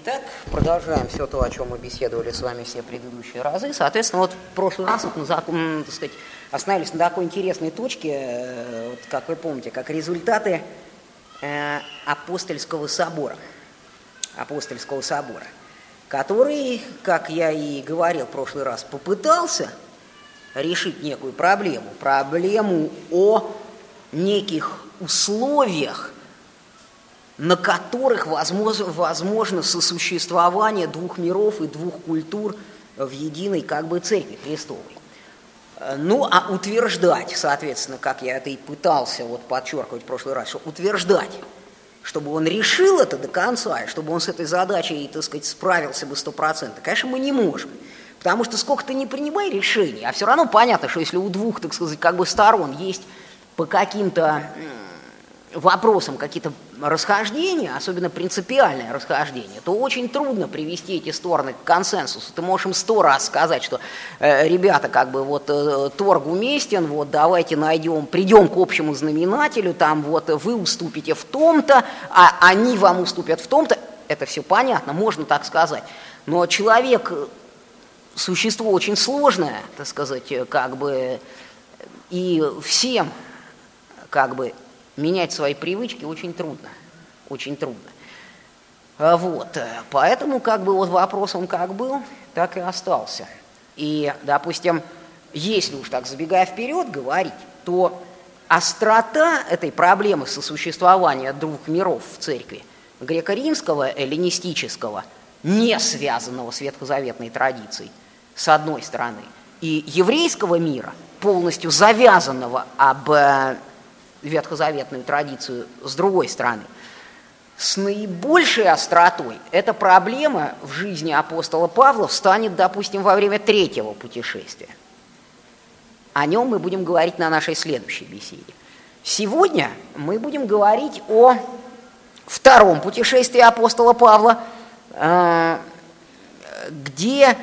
Итак, продолжаем все то, о чем мы беседовали с вами все предыдущие разы. Соответственно, вот в прошлый раз мы так сказать, остановились на такой интересной точке, э, вот, как вы помните, как результаты э, апостольского собора. Апостольского собора, который, как я и говорил в прошлый раз, попытался решить некую проблему, проблему о неких условиях, на которых возможно, возможно сосуществование двух миров и двух культур в единой как бы церкви Христовой. Ну, а утверждать, соответственно, как я это и пытался вот подчеркивать в прошлый раз, что утверждать, чтобы он решил это до конца, и чтобы он с этой задачей, так сказать, справился бы стопроцентно, конечно, мы не можем. Потому что сколько ты не принимай решений, а все равно понятно, что если у двух, так сказать, как бы сторон есть по каким-то вопросам какие-то расхождения, особенно принципиальное расхождение, то очень трудно привести эти стороны к консенсусу. Ты можешь им сто раз сказать, что э, ребята, как бы вот э, торг уместен, вот давайте найдем, придем к общему знаменателю, там вот вы уступите в том-то, а они вам уступят в том-то. Это все понятно, можно так сказать. Но человек существо очень сложное, так сказать, как бы, и всем как бы менять свои привычки очень трудно, очень трудно. А вот, э, поэтому как бы вот вопрос он как был, так и остался. И, допустим, если уж так забегая вперед говорить, то острота этой проблемы сосуществования двух миров в церкви, греко-римского, эллинистического, не связанного с ветхозаветной традицией, с одной стороны, и еврейского мира, полностью завязанного об э, ветхозаветную традицию с другой стороны. С наибольшей остротой эта проблема в жизни апостола Павла встанет, допустим, во время третьего путешествия. О нем мы будем говорить на нашей следующей беседе. Сегодня мы будем говорить о втором путешествии апостола Павла, э, где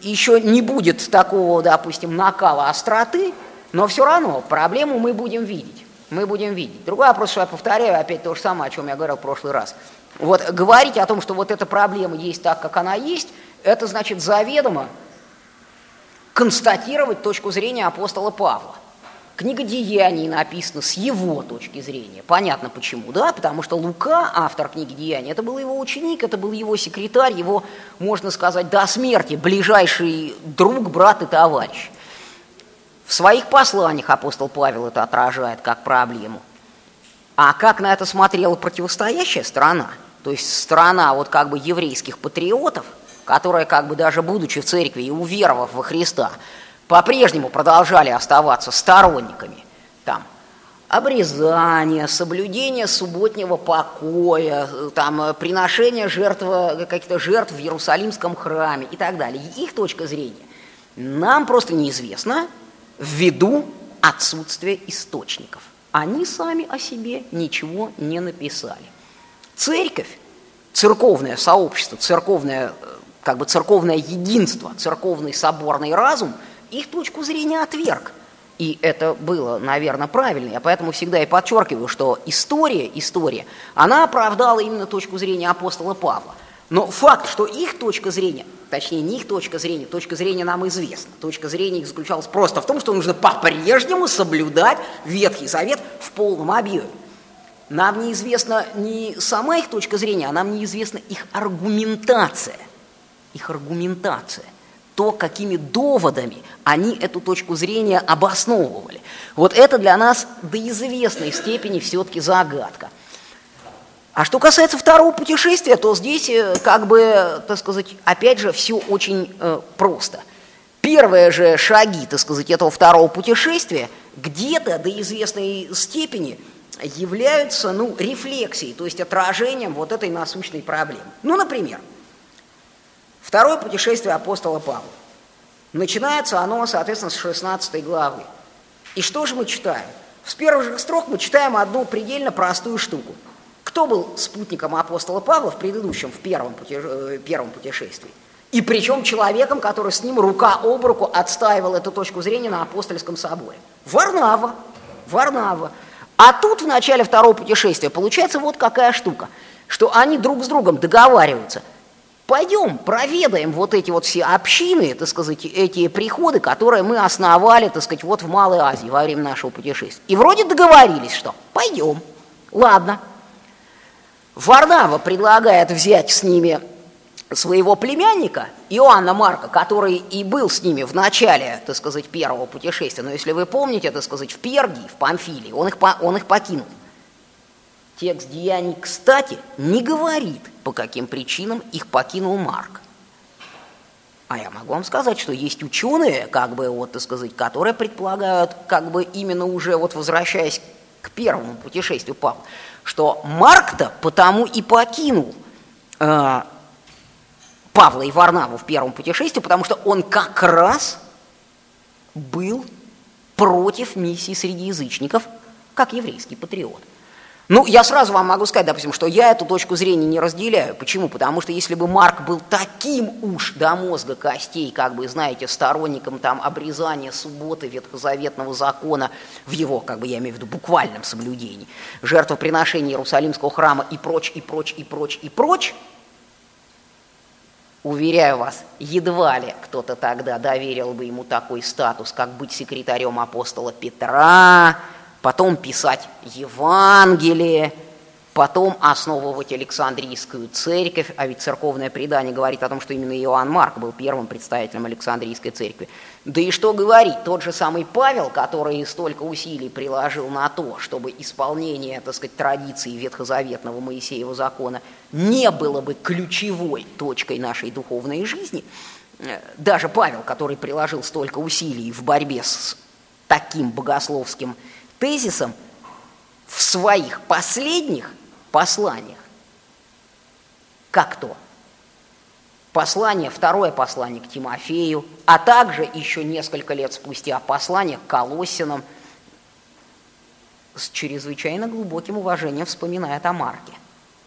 еще не будет такого, допустим, накала остроты, но все равно проблему мы будем видеть. Мы будем видеть. Другой вопрос, что я повторяю опять то же самое, о чем я говорил в прошлый раз. Вот говорить о том, что вот эта проблема есть так, как она есть, это значит заведомо констатировать точку зрения апостола Павла. Книга Деяний написана с его точки зрения. Понятно почему, да? Потому что Лука, автор книги Деяний, это был его ученик, это был его секретарь, его, можно сказать, до смерти ближайший друг, брат и товарищ. В своих посланиях апостол Павел это отражает как проблему. А как на это смотрела противостоящая страна, то есть страна вот как бы еврейских патриотов, которая как бы даже будучи в церкви и уверовав во Христа, по-прежнему продолжали оставаться сторонниками там обрезания, соблюдения субботнего покоя, там, приношения жертв, каких-то жертв в Иерусалимском храме и так далее. Их точка зрения нам просто неизвестна, ввиду отсутствия источников. Они сами о себе ничего не написали. Церковь, церковное сообщество, церковное, э, как бы церковное единство, церковный соборный разум их точку зрения отверг. И это было, наверное, правильно. Я поэтому всегда и подчеркиваю, что история, история, она оправдала именно точку зрения апостола Павла. Но факт, что их точка зрения, точнее не их точка зрения, точка зрения нам известна. Точка зрения их заключалась просто в том, что нужно по-прежнему соблюдать Ветхий Завет в полном объеме. Нам неизвестна не сама их точка зрения, а нам неизвестна их аргументация. Их аргументация. То, какими доводами они эту точку зрения обосновывали. Вот это для нас до известной степени все-таки загадка. А что касается второго путешествия, то здесь, э, как бы, так сказать, опять же, все очень э, просто. Первые же шаги, так сказать, этого второго путешествия где-то до известной степени являются, ну, рефлексией, то есть отражением вот этой насущной проблемы. Ну, например, второе путешествие апостола Павла. Начинается оно, соответственно, с 16 главы. И что же мы читаем? С первых же строк мы читаем одну предельно простую штуку – кто был спутником апостола Павла в предыдущем, в первом, путеше... Э, первом путешествии? И причем человеком, который с ним рука об руку отстаивал эту точку зрения на апостольском соборе. Варнава. Варнава. А тут в начале второго путешествия получается вот какая штука. что они друг с другом договариваются. Пойдем, проведаем вот эти вот все общины, так сказать, эти приходы, которые мы основали, так сказать, вот в Малой Азии во время нашего путешествия. И вроде договорились, что пойдем, ладно. Варнава предлагает взять с ними своего племянника Иоанна Марка, который и был с ними в начале, так сказать, первого путешествия. Но если вы помните, так сказать, в Пергии, в Памфилии, он их, он их покинул. Текст Деяний, кстати, не говорит, по каким причинам их покинул Марк. А я могу вам сказать, что есть ученые, как бы, вот, так сказать, которые предполагают, как бы именно уже вот возвращаясь к первому путешествию Павла, что Марк-то потому и покинул э, Павла и Варнаву в первом путешествии, потому что он как раз был против миссии среди язычников, как еврейский патриот. Ну, я сразу вам могу сказать, допустим, что я эту точку зрения не разделяю. Почему? Потому что если бы Марк был таким уж до мозга костей, как бы, знаете, сторонником там обрезания субботы ветхозаветного закона в его, как бы я имею в виду, буквальном соблюдении, жертвоприношения Иерусалимского храма и прочь, и прочь, и прочь, и прочь, Уверяю вас, едва ли кто-то тогда доверил бы ему такой статус, как быть секретарем апостола Петра, потом писать Евангелие, потом основывать Александрийскую церковь, а ведь церковное предание говорит о том, что именно Иоанн Марк был первым представителем Александрийской церкви. Да и что говорить, тот же самый Павел, который столько усилий приложил на то, чтобы исполнение, так сказать, традиции ветхозаветного Моисеева закона не было бы ключевой точкой нашей духовной жизни, э, даже Павел, который приложил столько усилий в борьбе с таким богословским тезисом, в своих последних посланиях. Как то? Послание, второе послание к Тимофею, а также еще несколько лет спустя послание к Колоссинам с чрезвычайно глубоким уважением вспоминает о Марке.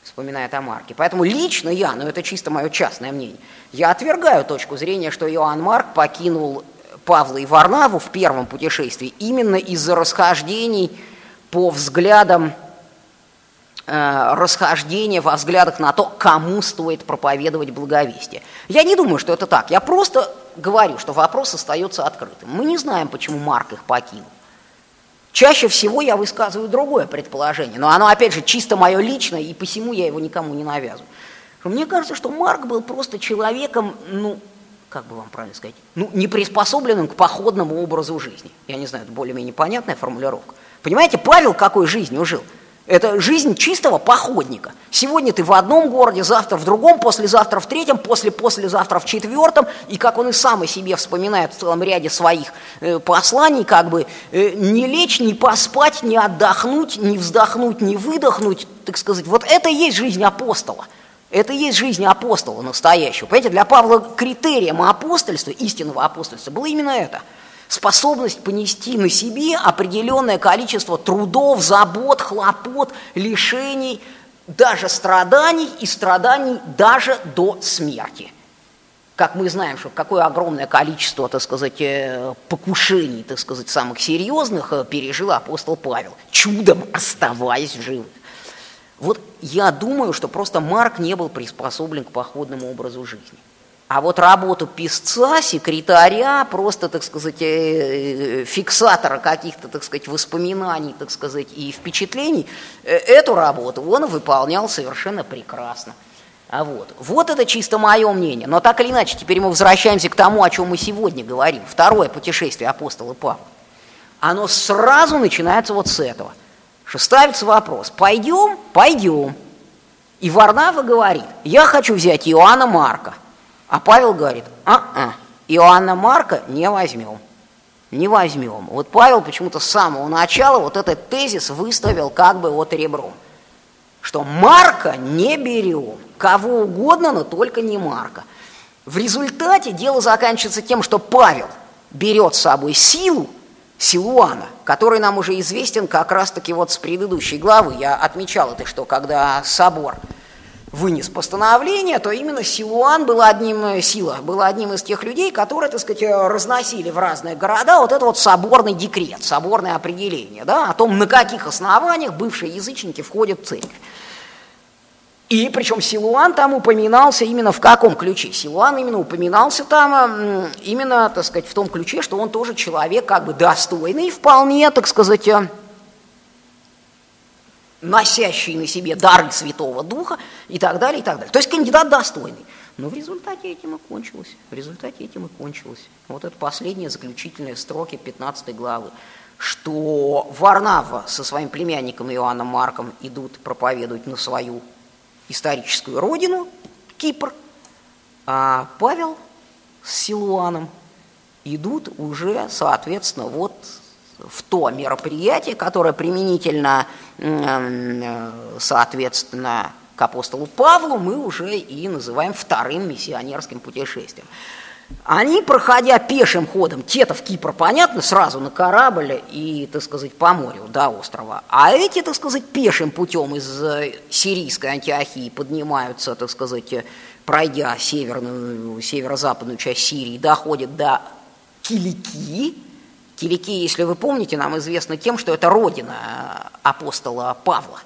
Вспоминает о Марке. Поэтому лично я, но это чисто мое частное мнение, я отвергаю точку зрения, что Иоанн Марк покинул Павла и Варнаву в первом путешествии именно из-за расхождений по взглядам Э, расхождение во взглядах на то, кому стоит проповедовать благовестие. Я не думаю, что это так. Я просто говорю, что вопрос остается открытым. Мы не знаем, почему Марк их покинул. Чаще всего я высказываю другое предположение, но оно, опять же, чисто мое личное, и посему я его никому не навязываю. Мне кажется, что Марк был просто человеком, ну, как бы вам правильно сказать, ну, не приспособленным к походному образу жизни. Я не знаю, это более-менее понятная формулировка. Понимаете, Павел какой жизнью жил? Это жизнь чистого походника. Сегодня ты в одном городе, завтра в другом, послезавтра в третьем, после-послезавтра в четвертом. И как он и сам о себе вспоминает в целом ряде своих э, посланий, как бы э, не лечь, не поспать, не отдохнуть, не вздохнуть, не выдохнуть, так сказать. Вот это и есть жизнь апостола. Это и есть жизнь апостола настоящего. Понимаете, для Павла критерием апостольства, истинного апостольства, было именно это – способность понести на себе определенное количество трудов, забот, хлопот, лишений, даже страданий и страданий даже до смерти. Как мы знаем, что какое огромное количество, так сказать, э, покушений, так сказать, самых серьезных э, пережил апостол Павел, чудом оставаясь в живых. Вот я думаю, что просто Марк не был приспособлен к походному образу жизни. А вот работу писца, секретаря, просто, так сказать, э, фиксатора каких-то, так сказать, воспоминаний, так сказать, и впечатлений, э, эту работу он выполнял совершенно прекрасно. А вот. вот это чисто мое мнение. Но так или иначе, теперь мы возвращаемся к тому, о чем мы сегодня говорим. Второе путешествие апостола Павла. Оно сразу начинается вот с этого. Что ставится вопрос, пойдем? Пойдем. И Варнава говорит, я хочу взять Иоанна Марка – а Павел говорит, а-а, Иоанна Марка не возьмем. Не возьмем. Вот Павел почему-то с самого начала вот этот тезис выставил как бы вот ребром. Что Марка не берем. Кого угодно, но только не Марка. В результате дело заканчивается тем, что Павел берет с собой силу, Силуана, который нам уже известен как раз-таки вот с предыдущей главы. Я отмечал это, что когда собор вынес постановление, то именно Силуан был одним, э, Сила был одним из тех людей, которые, так сказать, э, разносили в разные города вот это вот соборный декрет, соборное определение, да, о том, на каких основаниях бывшие язычники входят в церковь. И причем Силуан там упоминался именно в каком ключе? Силуан именно упоминался там именно, так сказать, в том ключе, что он тоже человек как бы достойный, вполне, так сказать, э, носящий на себе дары Святого Духа и так далее, и так далее. То есть кандидат достойный. Но в результате этим и кончилось. В результате этим и кончилось. Вот это последние заключительные строки 15 главы, что Варнава со своим племянником Иоанном Марком идут проповедовать на свою историческую родину, Кипр, а Павел с Силуаном идут уже, соответственно, вот в то мероприятие, которое применительно, соответственно, к апостолу Павлу мы уже и называем вторым миссионерским путешествием. Они, проходя пешим ходом, те-то в Кипр, понятно, сразу на корабль и, так сказать, по морю до острова, а эти, так сказать, пешим путем из э, сирийской Антиохии поднимаются, так сказать, пройдя северную, северо-западную часть Сирии, доходят до Киликии. Киликия, если вы помните, нам известна тем, что это родина апостола Павла.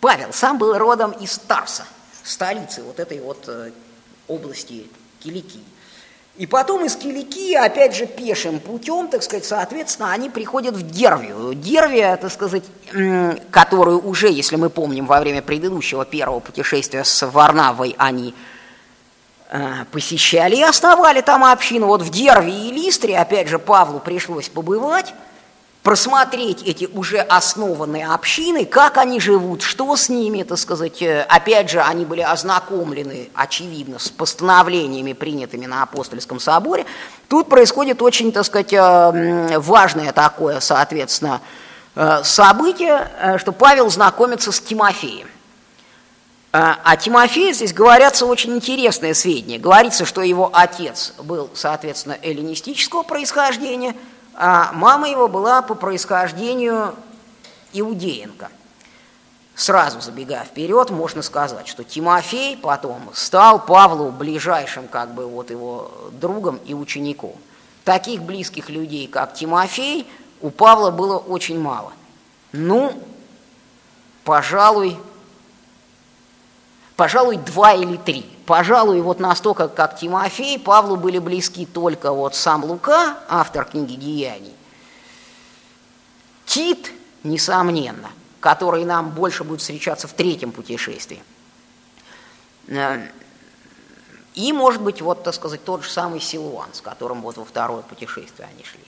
Павел сам был родом из Тарса, столицы вот этой вот э, области Киликии. И потом из Киликии, опять же, пешим путем, так сказать, соответственно, они приходят в Дервию. Дервия, так сказать, которую уже, если мы помним, во время предыдущего первого путешествия с Варнавой они э, посещали и основали там общину. Вот в Дервии и Листре, опять же, Павлу пришлось побывать, просмотреть эти уже основанные общины, как они живут, что с ними, так сказать. Э, опять же, они были ознакомлены, очевидно, с постановлениями, принятыми на апостольском соборе. Тут происходит очень, так сказать, э, важное такое, соответственно, э, событие, что Павел знакомится с Тимофеем. А Тимофею здесь говорятся очень интересные сведения. Говорится, что его отец был, соответственно, эллинистического происхождения – а мама его была по происхождению иудеенка. Сразу забегая вперед, можно сказать, что Тимофей потом стал Павлу ближайшим как бы вот его другом и учеником. Таких близких людей, как Тимофей, у Павла было очень мало. Ну, пожалуй, пожалуй, два или три. Пожалуй, вот настолько, как Тимофей, Павлу были близки только вот сам Лука, автор книги «Деяний», Тит, несомненно, который нам больше будет встречаться в третьем путешествии, э, и, может быть, вот, так сказать, тот же самый Силуан, с которым вот во второе путешествие они шли.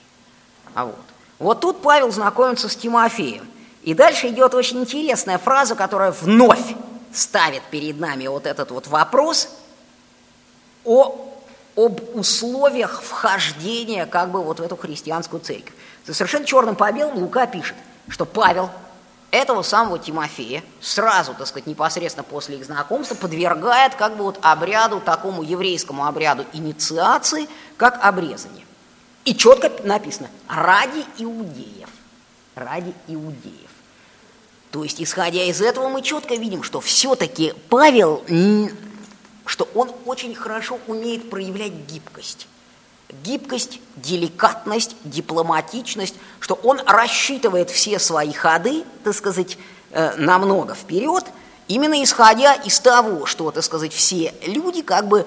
А вот. вот тут Павел знакомится с Тимофеем. И дальше идет очень интересная фраза, которая вновь ставит перед нами вот этот вот вопрос о, об условиях вхождения как бы вот в эту христианскую церковь. Совершенно черным по белому Лука пишет, что Павел этого самого Тимофея сразу, так сказать, непосредственно после их знакомства подвергает как бы вот обряду, такому еврейскому обряду инициации, как обрезание. И четко написано «ради иудеев». Ради иудеев. То есть, исходя из этого, мы четко видим, что все-таки Павел, что он очень хорошо умеет проявлять гибкость. Гибкость, деликатность, дипломатичность, что он рассчитывает все свои ходы, так сказать, э, намного вперед, именно исходя из того, что, так сказать, все люди как бы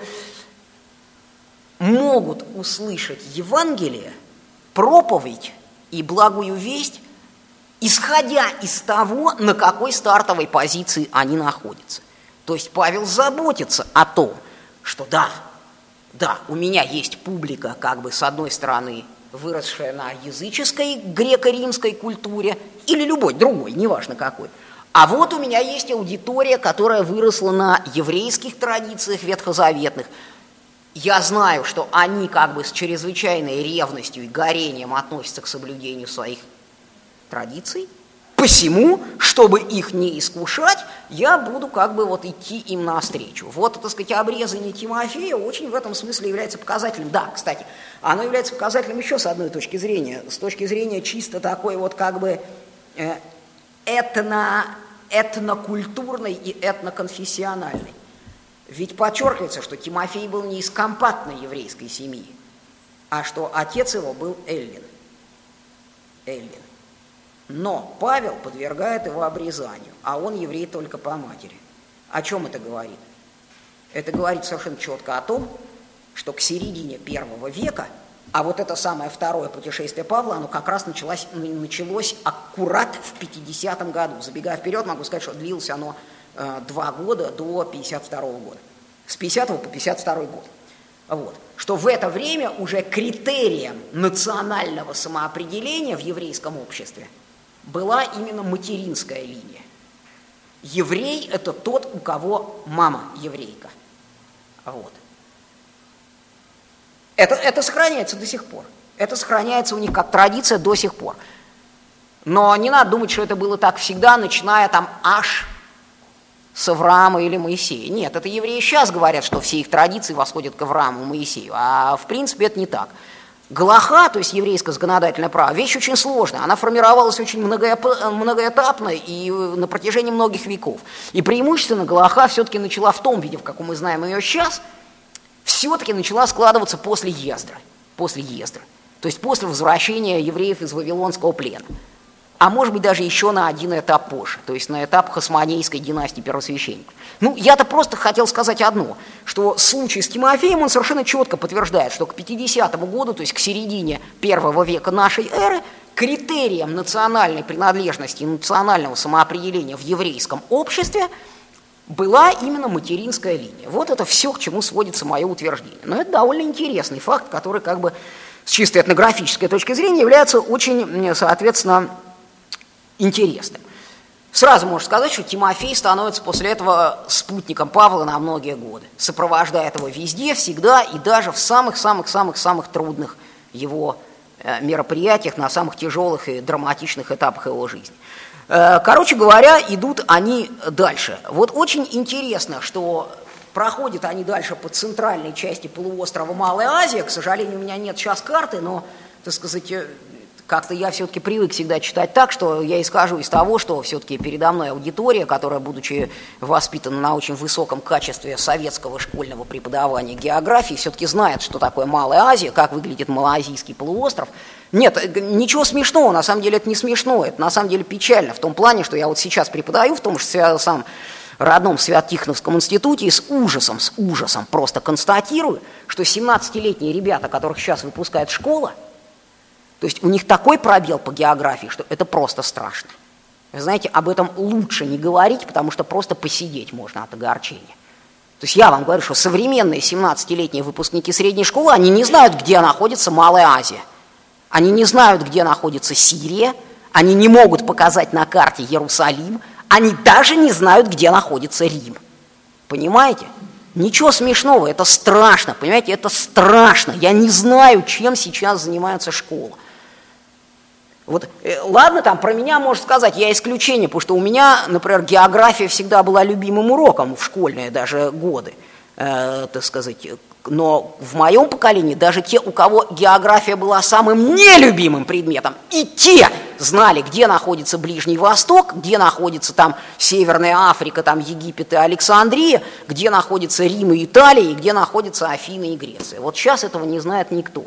могут услышать Евангелие, проповедь и благую весть исходя из того, на какой стартовой позиции они находятся. То есть Павел заботится о том, что да, да, у меня есть публика, как бы с одной стороны, выросшая на языческой греко-римской культуре или любой другой, неважно какой. А вот у меня есть аудитория, которая выросла на еврейских традициях ветхозаветных. Я знаю, что они как бы с чрезвычайной ревностью и горением относятся к соблюдению своих традиций, посему, чтобы их не искушать, я буду как бы вот идти им навстречу. Вот, так сказать, обрезание Тимофея очень в этом смысле является показателем. Да, кстати, оно является показателем еще с одной точки зрения, с точки зрения чисто такой вот как бы э, этно, этнокультурной и этноконфессиональной. Ведь подчеркивается, что Тимофей был не из компактной еврейской семьи, а что отец его был Эллин. Эллин. Но Павел подвергает его обрезанию, а он еврей только по матери. О чем это говорит? Это говорит совершенно четко о том, что к середине первого века, а вот это самое второе путешествие Павла, оно как раз началось, началось аккурат в 50 году. Забегая вперед, могу сказать, что длилось оно э, два года до 52 года. С 50 по 52 год. Вот. Что в это время уже критерием национального самоопределения в еврейском обществе была именно материнская линия. Еврей – это тот, у кого мама еврейка. Вот. Это, это сохраняется до сих пор. Это сохраняется у них как традиция до сих пор. Но не надо думать, что это было так всегда, начиная там аж с Авраама или Моисея. Нет, это евреи сейчас говорят, что все их традиции восходят к Аврааму и Моисею, а в принципе это не так. Галаха, то есть еврейское законодательное право, вещь очень сложная. Она формировалась очень многоэтапно и на протяжении многих веков. И преимущественно Галаха все-таки начала в том виде, в каком мы знаем ее сейчас, все-таки начала складываться после Ездры. После Ездры. То есть после возвращения евреев из Вавилонского плена а может быть даже еще на один этап позже, то есть на этап хасманейской династии первосвященников. Ну, я-то просто хотел сказать одно, что случай с Тимофеем, он совершенно четко подтверждает, что к 50 году, то есть к середине первого века нашей эры, критерием национальной принадлежности и национального самоопределения в еврейском обществе была именно материнская линия. Вот это все, к чему сводится мое утверждение. Но это довольно интересный факт, который как бы с чистой этнографической точки зрения является очень, соответственно, интересным. Сразу можно сказать, что Тимофей становится после этого спутником Павла на многие годы, сопровождает его везде, всегда и даже в самых-самых-самых-самых трудных его э, мероприятиях, на самых тяжелых и драматичных этапах его жизни. Э, короче говоря, идут они дальше. Вот очень интересно, что проходят они дальше по центральной части полуострова Малая Азия. К сожалению, у меня нет сейчас карты, но, так сказать, э, как-то я все-таки привык всегда читать так, что я исхожу из того, что все-таки передо мной аудитория, которая, будучи воспитана на очень высоком качестве советского школьного преподавания географии, все-таки знает, что такое Малая Азия, как выглядит Малоазийский полуостров. Нет, ничего смешного, на самом деле это не смешно, это на самом деле печально, в том плане, что я вот сейчас преподаю в том же самом родном Свят-Тихоновском институте и с ужасом, с ужасом просто констатирую, что 17-летние ребята, которых сейчас выпускает школа, то есть у них такой пробел по географии, что это просто страшно. Вы знаете, об этом лучше не говорить, потому что просто посидеть можно от огорчения. То есть я вам говорю, что современные 17-летние выпускники средней школы, они не знают, где находится Малая Азия. Они не знают, где находится Сирия, они не могут показать на карте Иерусалим, они даже не знают, где находится Рим. Понимаете? Ничего смешного, это страшно, понимаете, это страшно. Я не знаю, чем сейчас занимается школа. Вот, э, ладно, там про меня можно сказать, я исключение, потому что у меня, например, география всегда была любимым уроком в школьные даже годы, э, так сказать. Но в моем поколении даже те, у кого география была самым нелюбимым предметом, и те знали, где находится Ближний Восток, где находится там Северная Африка, там Египет и Александрия, где находится Рим и Италия, и где находятся Афины и Греция. Вот сейчас этого не знает никто.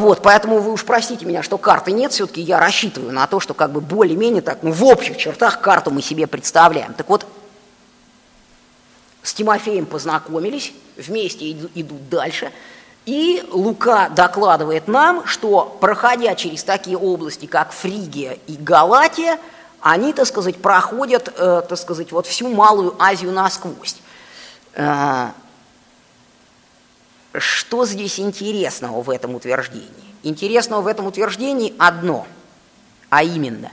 Вот, поэтому вы уж простите меня, что карты нет, все-таки я рассчитываю на то, что как бы более-менее так, ну, в общих чертах карту мы себе представляем. Так вот, с Тимофеем познакомились, вместе идут дальше, и Лука докладывает нам, что, проходя через такие области, как Фригия и Галатия, они, так сказать, проходят, э, так сказать, вот всю Малую Азию насквозь. Что здесь интересного в этом утверждении? Интересного в этом утверждении одно, а именно,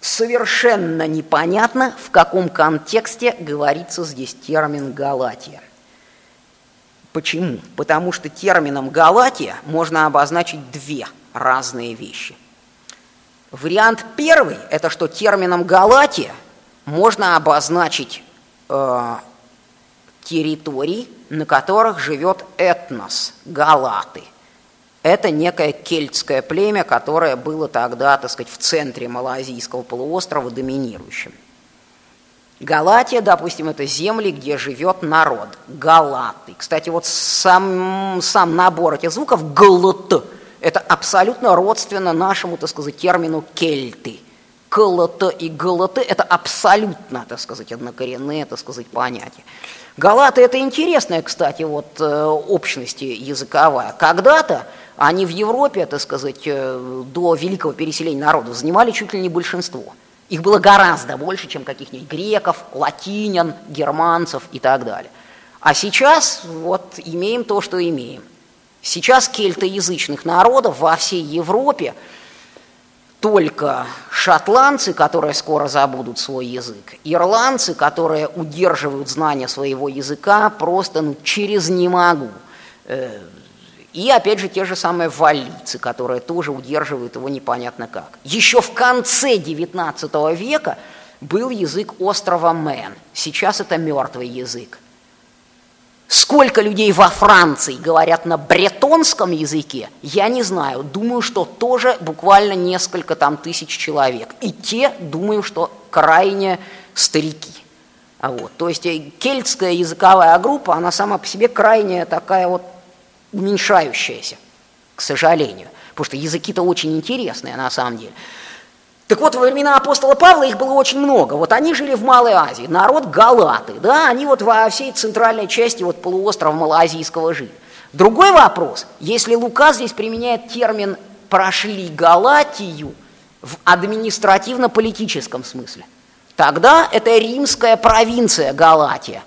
совершенно непонятно, в каком контексте говорится здесь термин «Галатия». Почему? Потому что термином «Галатия» можно обозначить две разные вещи. Вариант первый – это что термином «Галатия» можно обозначить э, территорий, на которых живет этнос, галаты. Это некое кельтское племя, которое было тогда, так сказать, в центре Малазийского полуострова доминирующим. Галатия, допустим, это земли, где живет народ, галаты. Кстати, вот сам, сам набор этих звуков галат, это абсолютно родственно нашему, так сказать, термину кельты. КЛТ и ГЛТ – это абсолютно, так сказать, однокоренные, так сказать, понятия. Галаты – это интересная, кстати, вот э, общность языковая. Когда-то они в Европе, так сказать, э, до великого переселения народов занимали чуть ли не большинство. Их было гораздо больше, чем каких-нибудь греков, латинян, германцев и так далее. А сейчас вот имеем то, что имеем. Сейчас кельтоязычных народов во всей Европе только шотландцы, которые скоро забудут свой язык, ирландцы, которые удерживают знания своего языка просто ну, через «не могу». Э, и опять же те же самые валийцы, которые тоже удерживают его непонятно как. Еще в конце XIX века был язык острова Мэн. Сейчас это мертвый язык. Сколько людей во Франции говорят на бретонском языке, я не знаю. Думаю, что тоже буквально несколько там тысяч человек. И те, думаю, что крайне старики. А вот, то есть э, кельтская языковая группа, она сама по себе крайне такая вот уменьшающаяся, к сожалению. Потому что языки-то очень интересные на самом деле. Так вот, во времена апостола Павла их было очень много. Вот они жили в Малой Азии, народ Галаты, да, они вот во всей центральной части вот полуострова Малоазийского жили. Другой вопрос, если Лука здесь применяет термин «прошли Галатию» в административно-политическом смысле, тогда это римская провинция Галатия.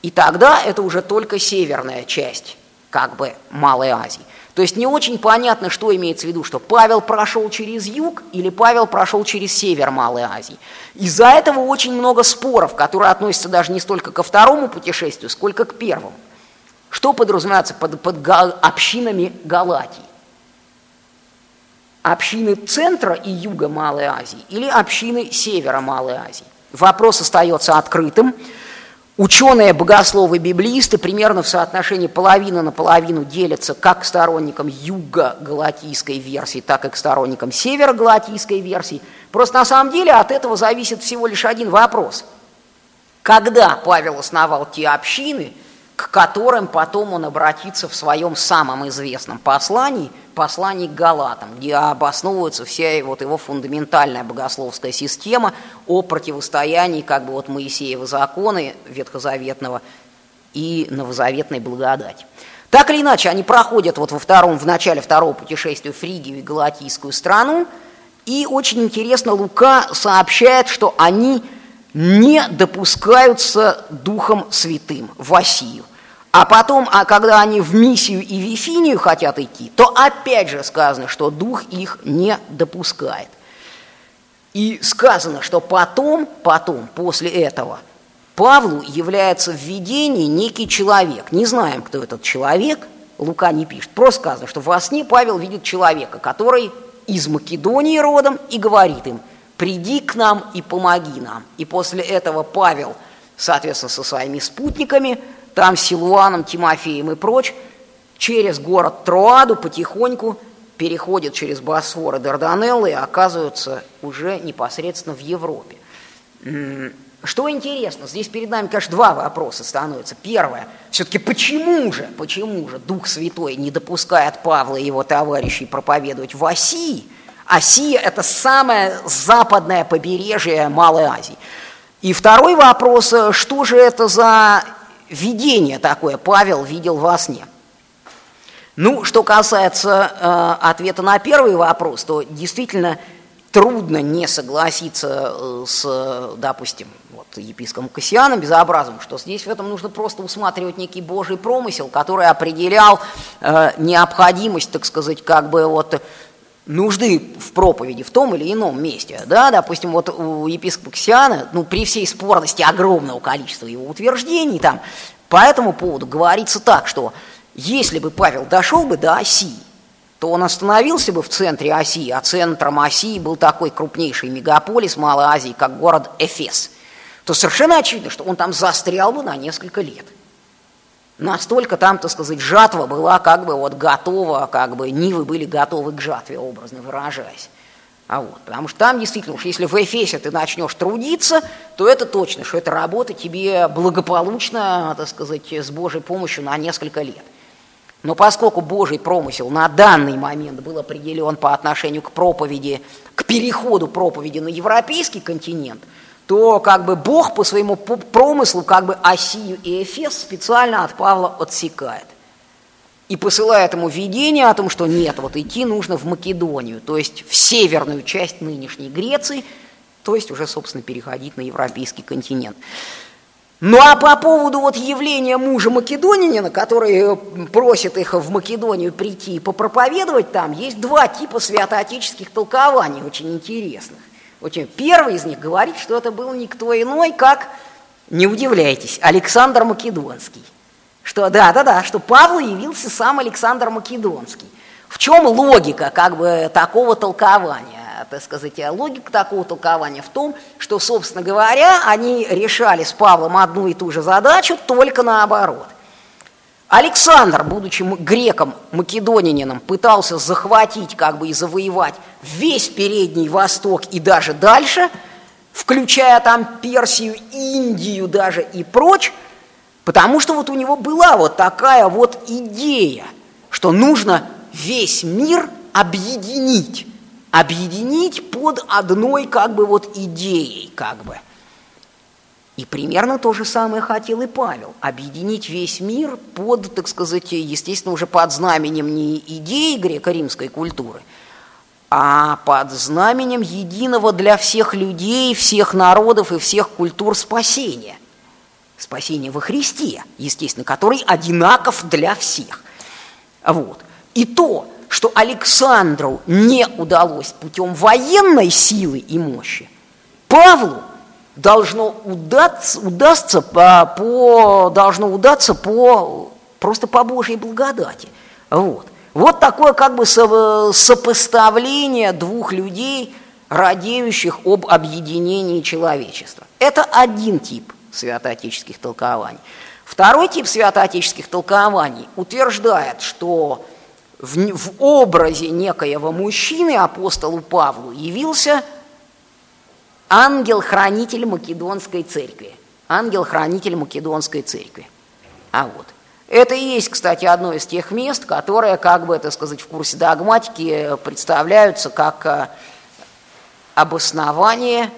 И тогда это уже только северная часть, как бы, Малой Азии. То есть не очень понятно, что имеется в виду, что Павел прошел через юг или Павел прошел через север Малой Азии. Из-за этого очень много споров, которые относятся даже не столько ко второму путешествию, сколько к первому. Что подразумевается под, под общинами Галатии? Общины центра и юга Малой Азии или общины севера Малой Азии? Вопрос остается открытым. Ученые, богословы, библеисты примерно в соотношении половина на половину делятся как к сторонникам юго-галатийской версии, так и к сторонникам северо-галатийской версии. Просто на самом деле от этого зависит всего лишь один вопрос. Когда Павел основал те общины – к которым потом он обратится в своем самом известном послании, послании к Галатам, где обосновывается вся вот его фундаментальная богословская система о противостоянии как бы вот Моисеева законы ветхозаветного и новозаветной благодати. Так или иначе, они проходят вот во втором, в начале второго путешествия Фригию и Галатийскую страну, и очень интересно, Лука сообщает, что они не допускаются Духом Святым в Осию. А потом, а когда они в миссию и Вифинию хотят идти, то опять же сказано, что Дух их не допускает. И сказано, что потом, потом, после этого, Павлу является в видении некий человек. Не знаем, кто этот человек, Лука не пишет. Просто сказано, что во сне Павел видит человека, который из Македонии родом и говорит им, приди к нам и помоги нам. И после этого Павел, соответственно, со своими спутниками – там Силуаном, Тимофеем и прочь, через город Троаду потихоньку переходят через Босфор и Дарданеллы и оказываются уже непосредственно в Европе. Что интересно, здесь перед нами, конечно, два вопроса становятся. Первое, все-таки почему же, почему же Дух Святой не допускает Павла и его товарищей проповедовать в Осии? Осия – это самое западное побережье Малой Азии. И второй вопрос, что же это за видение такое Павел видел во сне. Ну, что касается э, ответа на первый вопрос, то действительно трудно не согласиться э, с, допустим, вот, епископом Кассианом Безобразом, что здесь в этом нужно просто усматривать некий Божий промысел, который определял э, необходимость, так сказать, как бы вот нужды в проповеди в том или ином месте. Да, допустим, вот у епископа Ксиана, ну, при всей спорности огромного количества его утверждений там, по этому поводу говорится так, что если бы Павел дошел бы до Осии, то он остановился бы в центре Осии, а центром Осии был такой крупнейший мегаполис Малой Азии, как город Эфес, то совершенно очевидно, что он там застрял бы на несколько лет – Настолько там, так сказать, жатва была как бы вот готова, как бы нивы были готовы к жатве, образно выражаясь. А вот, потому что там действительно, уж если в Эфесе ты начнешь трудиться, то это точно, что эта работа тебе благополучно, так сказать, с Божьей помощью на несколько лет. Но поскольку Божий промысел на данный момент был определен по отношению к проповеди, к переходу проповеди на европейский континент, то как бы Бог по своему промыслу как бы Осию и Эфес специально от Павла отсекает. И посылает ему видение о том, что нет, вот идти нужно в Македонию, то есть в северную часть нынешней Греции, то есть уже, собственно, переходить на европейский континент. Ну а по поводу вот явления мужа македонянина, который э, просит их в Македонию прийти и попроповедовать там, есть два типа святоотеческих толкований, очень интересных. Очень. Первый из них говорит, что это был никто иной, как, не удивляйтесь, Александр Македонский. Что да, да, да, что Павлу явился сам Александр Македонский. В чем логика как бы такого толкования? так сказать, логика такого толкования в том, что, собственно говоря, они решали с Павлом одну и ту же задачу, только наоборот. Александр, будучи греком, македонинином, пытался захватить как бы и завоевать весь Передний Восток и даже дальше, включая там Персию, Индию даже и прочь, потому что вот у него была вот такая вот идея, что нужно весь мир объединить объединить под одной как бы вот идеей, как бы. И примерно то же самое хотел и Павел, объединить весь мир под, так сказать, естественно, уже под знаменем не идеи греко-римской культуры, а под знаменем единого для всех людей, всех народов и всех культур спасения. Спасение во Христе, естественно, который одинаков для всех. Вот. И то, что Александру не удалось путем военной силы и мощи, Павлу должно удаться, удастся по, по, должно удаться по, просто по Божьей благодати. Вот. Вот такое как бы сопоставление двух людей, радеющих об объединении человечества. Это один тип святоотеческих толкований. Второй тип святоотеческих толкований утверждает, что в, в образе некоего мужчины апостолу Павлу явился ангел-хранитель Македонской церкви. Ангел-хранитель Македонской церкви. А вот. Это и есть, кстати, одно из тех мест, которые, как бы это сказать, в курсе догматики представляются как э, обоснование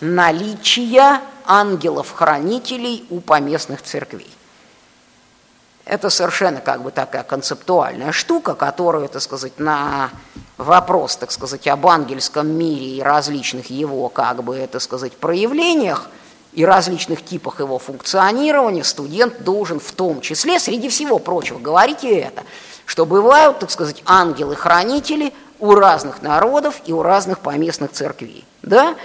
наличия ангелов-хранителей у поместных церквей. Это совершенно как бы такая концептуальная штука, которую, так сказать, на вопрос, так сказать, об ангельском мире и различных его, как бы, так сказать, проявлениях и различных типах его функционирования студент должен в том числе, среди всего прочего, говорить и это, что бывают, так сказать, ангелы-хранители у разных народов и у разных поместных церквей, да,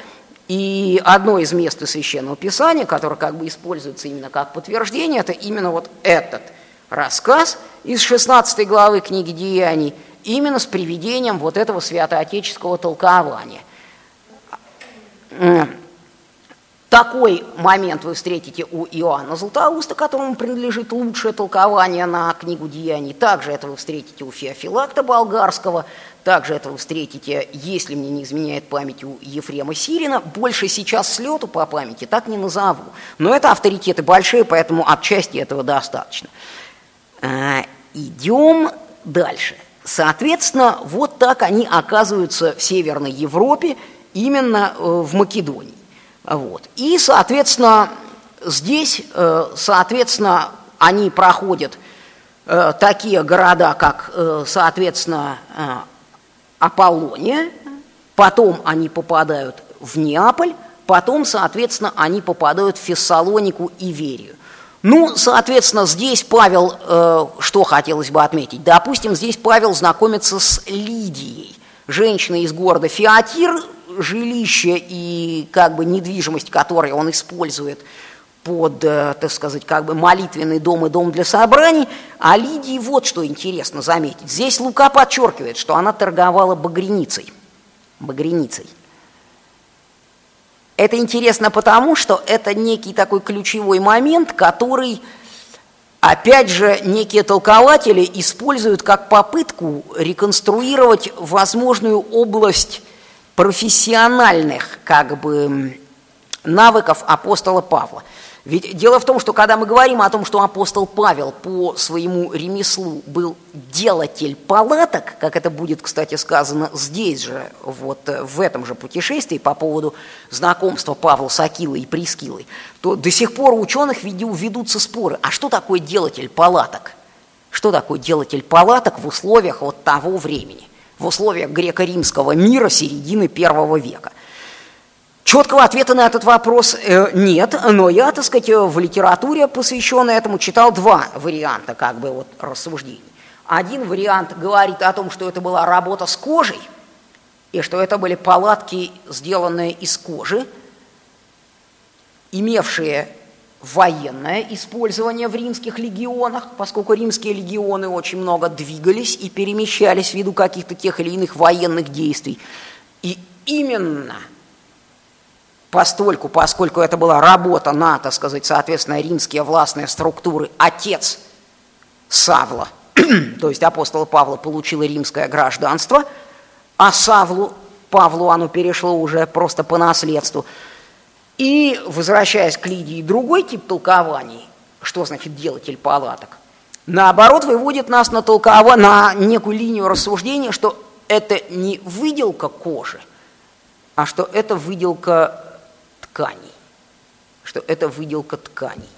и одно из мест Священного Писания, которое как бы используется именно как подтверждение, это именно вот этот – рассказ из 16 главы книги Деяний именно с приведением вот этого святоотеческого толкования. Такой момент вы встретите у Иоанна Златоуста, которому принадлежит лучшее толкование на книгу Деяний. Также это вы встретите у Феофилакта Болгарского, также это вы встретите, если мне не изменяет память, у Ефрема Сирина. Больше сейчас слету по памяти так не назову. Но это авторитеты большие, поэтому отчасти этого достаточно. А, идем дальше. Соответственно, вот так они оказываются в Северной Европе, именно э, в Македонии. Вот. И, соответственно, здесь, э, соответственно, они проходят э, такие города, как, соответственно, Аполлония, потом они попадают в Неаполь, потом, соответственно, они попадают в Фессалонику и Верию. Ну, соответственно, здесь Павел, э, что хотелось бы отметить? Допустим, здесь Павел знакомится с Лидией, женщиной из города Фиатир, жилище и как бы недвижимость, которую он использует под, э, так сказать, как бы молитвенный дом и дом для собраний. А Лидии вот что интересно заметить. Здесь Лука подчеркивает, что она торговала багряницей. Багряницей. Это интересно потому, что это некий такой ключевой момент, который, опять же, некие толкователи используют как попытку реконструировать возможную область профессиональных как бы навыков апостола Павла. Ведь дело в том, что когда мы говорим о том, что апостол Павел по своему ремеслу был делатель палаток, как это будет, кстати, сказано здесь же, вот в этом же путешествии по поводу знакомства Павла с Акилой и Прескилой, то до сих пор у ученых ведутся споры. А что такое делатель палаток? Что такое делатель палаток в условиях вот того времени, в условиях греко-римского мира середины первого века? Четкого ответа на этот вопрос э, нет, но я, так сказать, в литературе, посвященной этому, читал два варианта как бы вот рассуждений. Один вариант говорит о том, что это была работа с кожей, и что это были палатки, сделанные из кожи, имевшие военное использование в римских легионах, поскольку римские легионы очень много двигались и перемещались ввиду каких-то тех или иных военных действий. И именно постольку, поскольку это была работа на, так сказать, соответственно, римские властные структуры, отец Савла, то есть апостола Павла, получил римское гражданство, а Савлу, Павлу оно перешло уже просто по наследству – и, возвращаясь к Лидии, другой тип толкований, что значит делатель палаток, наоборот, выводит нас на, толкова, на некую линию рассуждения, что это не выделка кожи, а что это выделка тканей, что это выделка тканей.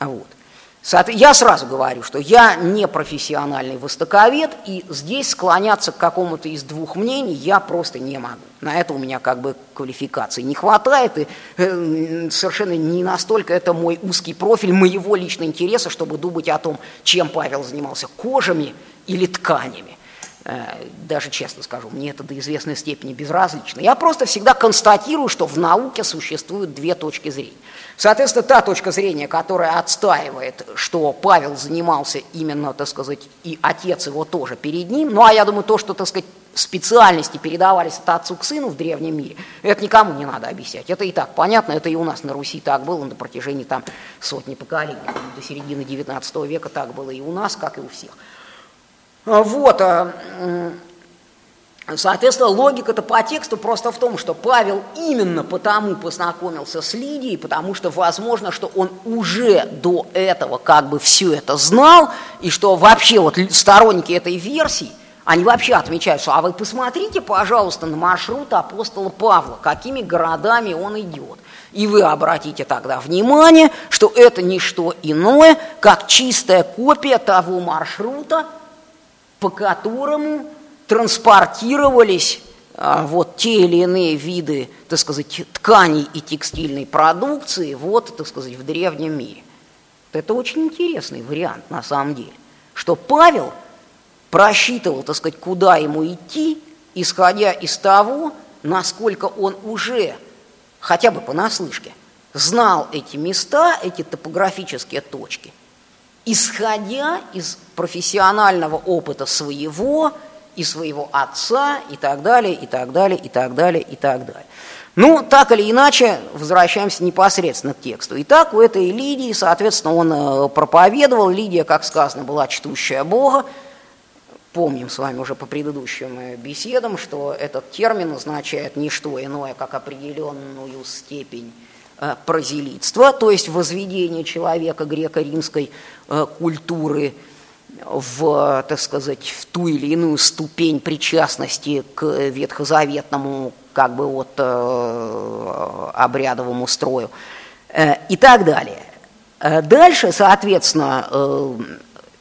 Вот. Я сразу говорю, что я не профессиональный востоковед, и здесь склоняться к какому-то из двух мнений я просто не могу. На это у меня как бы квалификации не хватает, и э, совершенно не настолько это мой узкий профиль моего личного интереса, чтобы думать о том, чем Павел занимался, кожами или тканями. Э, даже честно скажу, мне это до известной степени безразлично. Я просто всегда констатирую, что в науке существуют две точки зрения. Соответственно, та точка зрения, которая отстаивает, что Павел занимался именно, так сказать, и отец его тоже перед ним, ну а я думаю, то, что, так сказать, специальности передавались от отцу к сыну в древнем мире, это никому не надо объяснять. Это и так понятно, это и у нас на Руси так было на протяжении там сотни поколений. До середины 19 века так было и у нас, как и у всех. А вот, а, Соответственно, логика-то по тексту просто в том, что Павел именно потому познакомился с Лидией, потому что возможно, что он уже до этого как бы все это знал, и что вообще вот сторонники этой версии, они вообще отмечают, что а вы посмотрите, пожалуйста, на маршрут апостола Павла, какими городами он идет. И вы обратите тогда внимание, что это не что иное, как чистая копия того маршрута, по которому транспортировались а, вот те или иные виды, так сказать, тканей и текстильной продукции, вот, так сказать, в древнем мире. Это очень интересный вариант на самом деле, что Павел просчитывал, так сказать, куда ему идти, исходя из того, насколько он уже, хотя бы понаслышке, знал эти места, эти топографические точки, исходя из профессионального опыта своего и своего отца, и так далее, и так далее, и так далее, и так далее. Ну, так или иначе, возвращаемся непосредственно к тексту. Итак, у этой Лидии, соответственно, он э, проповедовал. Лидия, как сказано, была чтущая Бога. Помним с вами уже по предыдущим э, беседам, что этот термин означает не что иное, как определенную степень прозелитства, то есть возведение человека греко-римской культуры – в, так сказать, в ту или иную ступень причастности к ветхозаветному, как бы вот э, обрядовому строю э, и так далее. Э, дальше, соответственно, э,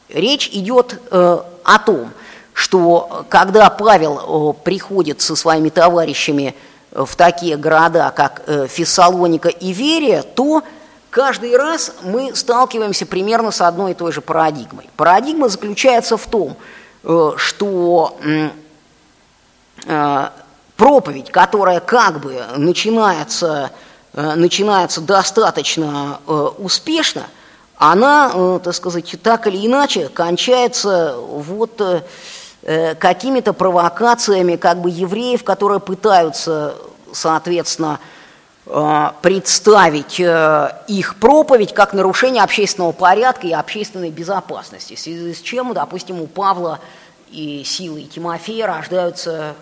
речь идет э, о том, что когда Павел э, приходит со своими товарищами в такие города, как э, Фессалоника и Верия, то каждый раз мы сталкиваемся примерно с одной и той же парадигмой. Парадигма заключается в том, э, что э, проповедь, которая как бы начинается, начинается достаточно успешно, она, так сказать, так или иначе кончается вот какими-то провокациями как бы евреев, которые пытаются, соответственно, Э, представить э, их проповедь как нарушение общественного порядка и общественной безопасности, в связи с чем, допустим, у Павла и Силы и Тимофея рождаются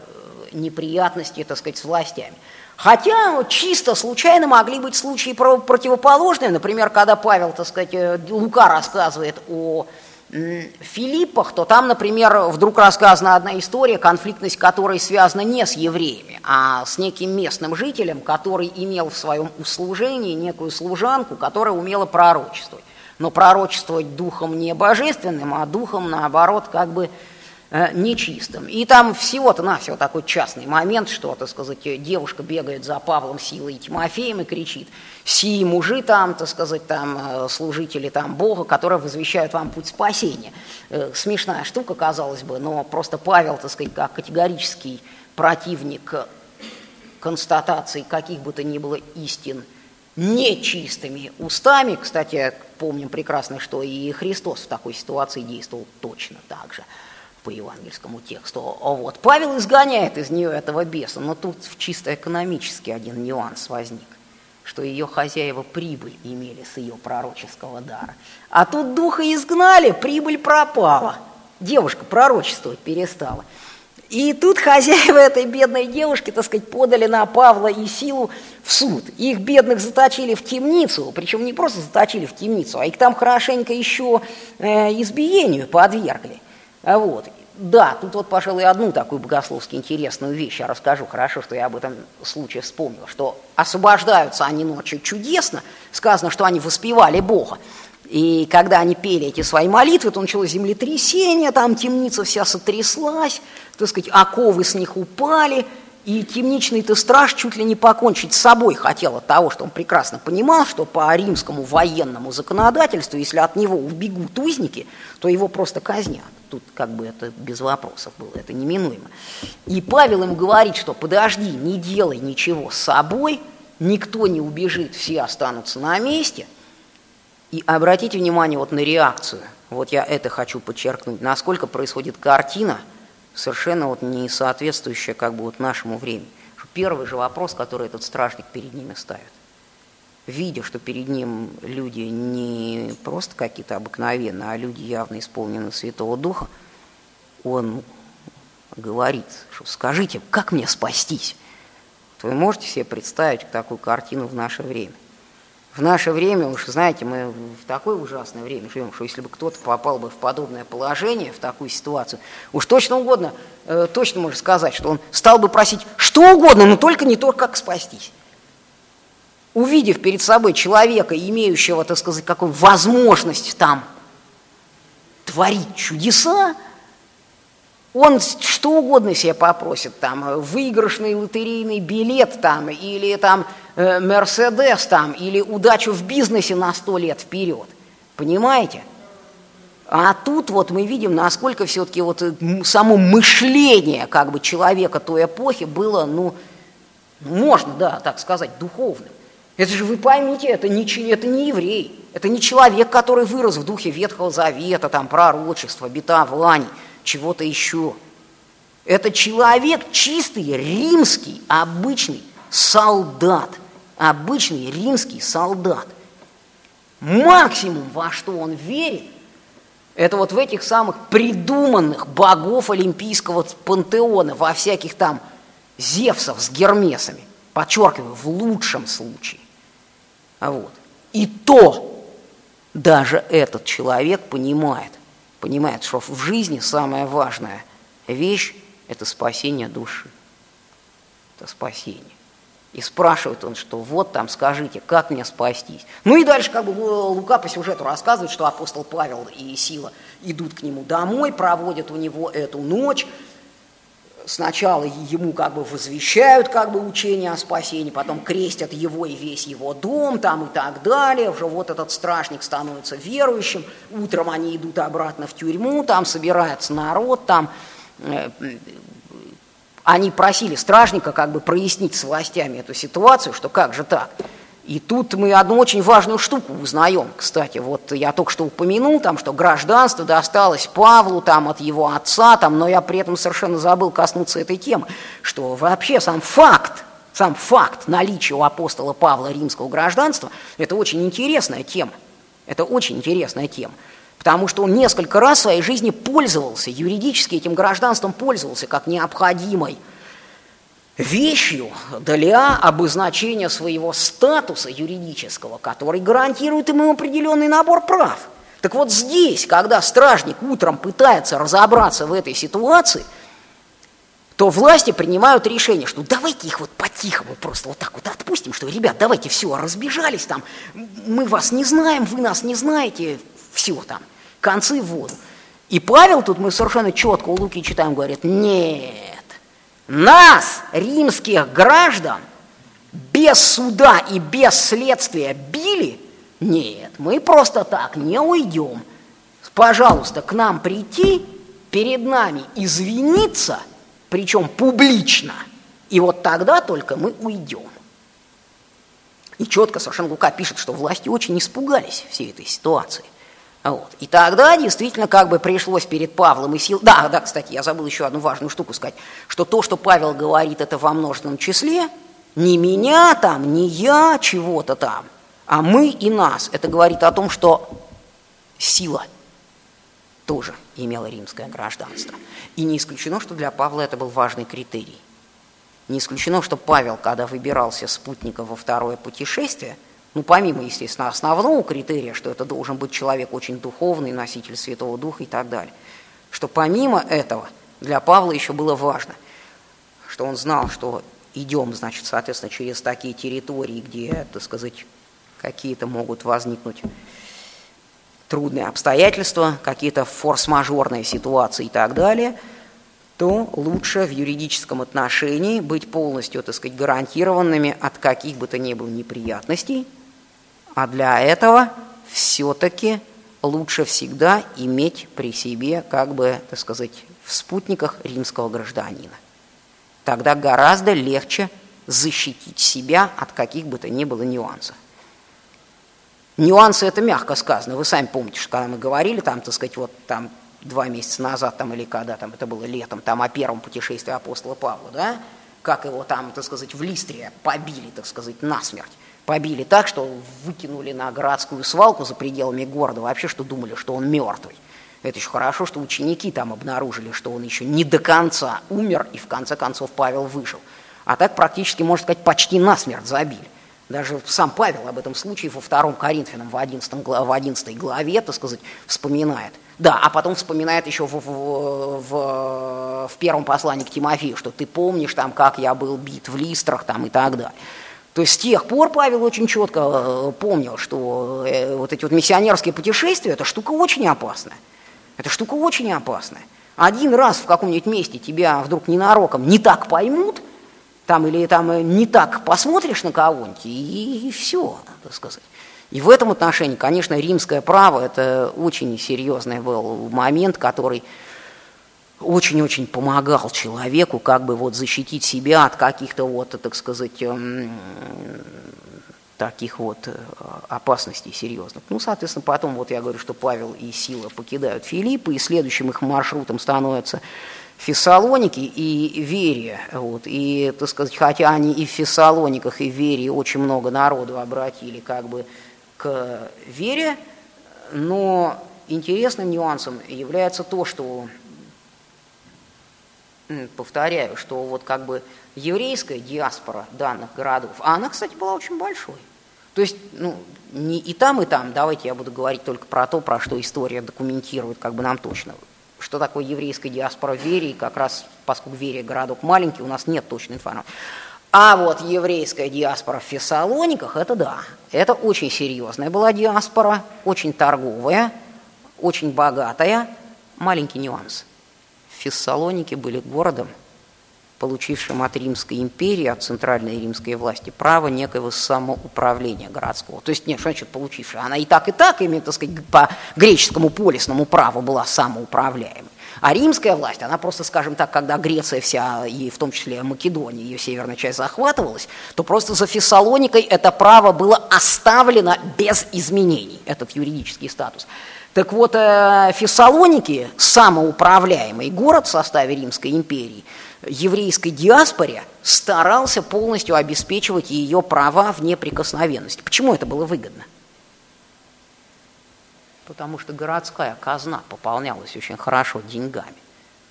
э, неприятности, так сказать, с властями. Хотя чисто случайно могли быть случаи противоположные. Например, когда Павел, так сказать, э, Лука рассказывает о Филиппах, то там, например, вдруг рассказана одна история, конфликтность которой связана не с евреями, а с неким местным жителем, который имел в своем услужении некую служанку, которая умела пророчествовать. Но пророчествовать духом не божественным, а духом, наоборот, как бы нечистым. И там всего-то навсего такой частный момент, что, так сказать, девушка бегает за Павлом, Силой и Тимофеем и кричит, «Сии мужи там, так сказать, там, э, служители там Бога, которые возвещают вам путь спасения». Э, смешная штука, казалось бы, но просто Павел, так сказать, как категорический противник констатации каких бы то ни было истин нечистыми устами, кстати, помним прекрасно, что и Христос в такой ситуации действовал точно так же – по евангельскому тексту. Вот. Павел изгоняет из нее этого беса, но тут чисто экономический один нюанс возник, что ее хозяева прибыль имели с ее пророческого дара. А тут духа изгнали, прибыль пропала. Девушка пророчествовать перестала. И тут хозяева этой бедной девушки, так сказать, подали на Павла и Силу в суд. Их бедных заточили в темницу, причем не просто заточили в темницу, а их там хорошенько еще э, избиению подвергли. А вот. Да, тут вот, пожалуй, одну такую богословски интересную вещь я расскажу. Хорошо, что я об этом случае вспомнил, что освобождаются они ночью чудесно. Сказано, что они воспевали Бога. И когда они пели эти свои молитвы, то началось землетрясение, там темница вся сотряслась, так сказать, оковы с них упали – и темничный-то страж чуть ли не покончить с собой хотел от того, что он прекрасно понимал, что по римскому военному законодательству, если от него убегут узники, то его просто казнят. Тут как бы это без вопросов было, это неминуемо. И Павел им говорит, что подожди, не делай ничего с собой, никто не убежит, все останутся на месте. И обратите внимание вот на реакцию. Вот я это хочу подчеркнуть, насколько происходит картина – совершенно вот не соответствующая как бы вот нашему времени. Первый же вопрос, который этот стражник перед ними ставит. Видя, что перед ним люди не просто какие-то обыкновенные, а люди явно исполнены Святого Духа, он говорит, что скажите, как мне спастись? Вы можете себе представить такую картину в наше время? В наше время, уж знаете, мы в такое ужасное время живем, что если бы кто-то попал бы в подобное положение, в такую ситуацию, уж точно угодно, э, точно можно сказать, что он стал бы просить что угодно, но только не то, как спастись. Увидев перед собой человека, имеющего, так сказать, какую возможность там творить чудеса, он что угодно себе попросит, там, выигрышный лотерейный билет там, или там Мерседес там, или удачу в бизнесе на сто лет вперед. Понимаете? А тут вот мы видим, насколько все-таки вот э, само мышление как бы человека той эпохи было, ну, можно, да, так сказать, духовным. Это же вы поймите, это не, это не еврей, это не человек, который вырос в духе Ветхого Завета, там, пророчества, обетований чего-то еще. Это человек чистый, римский, обычный солдат. Обычный римский солдат. Максимум, во что он верит, это вот в этих самых придуманных богов олимпийского пантеона, во всяких там Зевсов с Гермесами. Подчеркиваю, в лучшем случае. А вот. И то даже этот человек понимает, понимает, что в жизни самая важная вещь – это спасение души. Это спасение. И спрашивает он, что вот там, скажите, как мне спастись? Ну и дальше как бы Лука по сюжету рассказывает, что апостол Павел и Сила идут к нему домой, проводят у него эту ночь, сначала ему как бы возвещают как бы учение о спасении, потом крестят его и весь его дом там и так далее. Уже вот этот страшник становится верующим. Утром они идут обратно в тюрьму, там собирается народ, там э, они просили стражника как бы прояснить с властями эту ситуацию, что как же так – и тут мы одну очень важную штуку узнаем, кстати, вот я только что упомянул, там, что гражданство досталось Павлу там, от его отца, там, но я при этом совершенно забыл коснуться этой темы, что вообще сам факт, сам факт наличия у апостола Павла римского гражданства – это очень интересная тема, это очень интересная тема, потому что он несколько раз в своей жизни пользовался, юридически этим гражданством пользовался как необходимой вещью для обозначения своего статуса юридического, который гарантирует ему определенный набор прав. Так вот здесь, когда стражник утром пытается разобраться в этой ситуации, то власти принимают решение, что давайте их вот по-тихому просто вот так вот отпустим, что, ребят, давайте все, разбежались там, мы вас не знаем, вы нас не знаете, все там, концы в воду. И Павел, тут мы совершенно четко у Луки читаем, говорит, нет, нас, римских граждан, без суда и без следствия били? Нет, мы просто так не уйдем. Пожалуйста, к нам прийти, перед нами извиниться, причем публично, и вот тогда только мы уйдем. И четко совершенно Лука пишет, что власти очень испугались всей этой ситуации – вот. И тогда действительно как бы пришлось перед Павлом и сил... Да, да, кстати, я забыл еще одну важную штуку сказать, что то, что Павел говорит, это во множественном числе, не меня там, не я чего-то там, а мы и нас. Это говорит о том, что сила тоже имела римское гражданство. И не исключено, что для Павла это был важный критерий. Не исключено, что Павел, когда выбирался спутником во второе путешествие – ну, помимо, естественно, основного критерия, что это должен быть человек очень духовный, носитель Святого Духа и так далее, что помимо этого для Павла еще было важно, что он знал, что идем, значит, соответственно, через такие территории, где, так сказать, какие-то могут возникнуть трудные обстоятельства, какие-то форс-мажорные ситуации и так далее, то лучше в юридическом отношении быть полностью, так сказать, гарантированными от каких бы то ни было неприятностей – а для этого все-таки лучше всегда иметь при себе, как бы, так сказать, в спутниках римского гражданина. Тогда гораздо легче защитить себя от каких бы то ни было нюансов. Нюансы это мягко сказано. Вы сами помните, что когда мы говорили, там, так сказать, вот там два месяца назад, там, или когда там это было летом, там о первом путешествии апостола Павла, да, как его там, так сказать, в Листрии побили, так сказать, насмерть побили так, что выкинули на городскую свалку за пределами города, вообще что думали, что он мертвый. Это еще хорошо, что ученики там обнаружили, что он еще не до конца умер, и в конце концов Павел выжил. А так практически, можно сказать, почти насмерть забили. Даже сам Павел об этом случае во втором Коринфянам в 11, в 11 главе, так сказать, вспоминает. Да, а потом вспоминает еще в, в, в, в первом послании к Тимофею, что ты помнишь там, как я был бит в листрах там и так далее. То есть с тех пор Павел очень четко э, помнил, что э, вот эти вот миссионерские путешествия – это штука очень опасная. Это штука очень опасная. Один раз в каком-нибудь месте тебя вдруг ненароком не так поймут, там или там э, не так посмотришь на кого-нибудь, и, и все, надо сказать. И в этом отношении, конечно, римское право – это очень серьезный был момент, который очень-очень помогал человеку как бы вот защитить себя от каких-то вот, так сказать, эм, таких вот э, опасностей серьезных. Ну, соответственно, потом вот я говорю, что Павел и Сила покидают Филиппа, и следующим их маршрутом становятся Фессалоники и Верия. Вот. И, так сказать, хотя они и в Фессалониках, и в Верии очень много народу обратили как бы к вере, но интересным нюансом является то, что повторяю, что вот как бы еврейская диаспора данных городов, а она, кстати, была очень большой. То есть, ну, не и там, и там, давайте я буду говорить только про то, про что история документирует, как бы нам точно. Что такое еврейская диаспора в Верии, как раз поскольку Верия городок маленький, у нас нет точной информации. А вот еврейская диаспора в Фессалониках, это да, это очень серьезная была диаспора, очень торговая, очень богатая. Маленький нюанс – Фессалоники были городом, получившим от Римской империи, от центральной римской власти право некоего самоуправления городского. То есть, нет, что значит получившая? Она и так, и так, именно, так сказать, по греческому полисному праву была самоуправляемой. А римская власть, она просто, скажем так, когда Греция вся, и в том числе Македония, ее северная часть захватывалась, то просто за Фессалоникой это право было оставлено без изменений, этот юридический статус. Так вот, э, Фессалоники, самоуправляемый город в составе Римской империи, еврейской диаспоре старался полностью обеспечивать ее права в неприкосновенности. Почему это было выгодно? Потому что городская казна пополнялась очень хорошо деньгами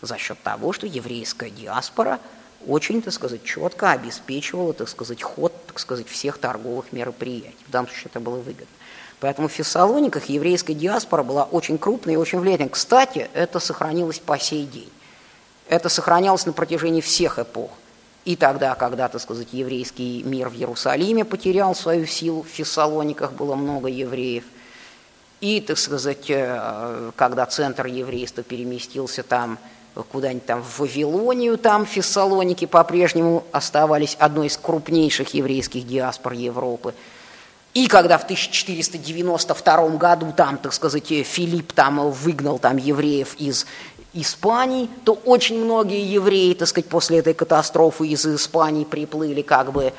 за счет того, что еврейская диаспора очень, так сказать, четко обеспечивала, так сказать, ход, так сказать, всех торговых мероприятий. В данном случае это было выгодно. Поэтому в Фессалониках еврейская диаспора была очень крупной и очень влиятельной. Кстати, это сохранилось по сей день. Это сохранялось на протяжении всех эпох. И тогда, когда, так сказать, еврейский мир в Иерусалиме потерял свою силу, в Фессалониках было много евреев. И, так сказать, э, когда центр еврейства переместился там куда-нибудь там в Вавилонию, там Фессалоники по-прежнему оставались одной из крупнейших еврейских диаспор Европы. И когда в 1492 году там, так сказать, Филипп там выгнал там евреев из Испании, то очень многие евреи, так сказать, после этой катастрофы из Испании приплыли как бы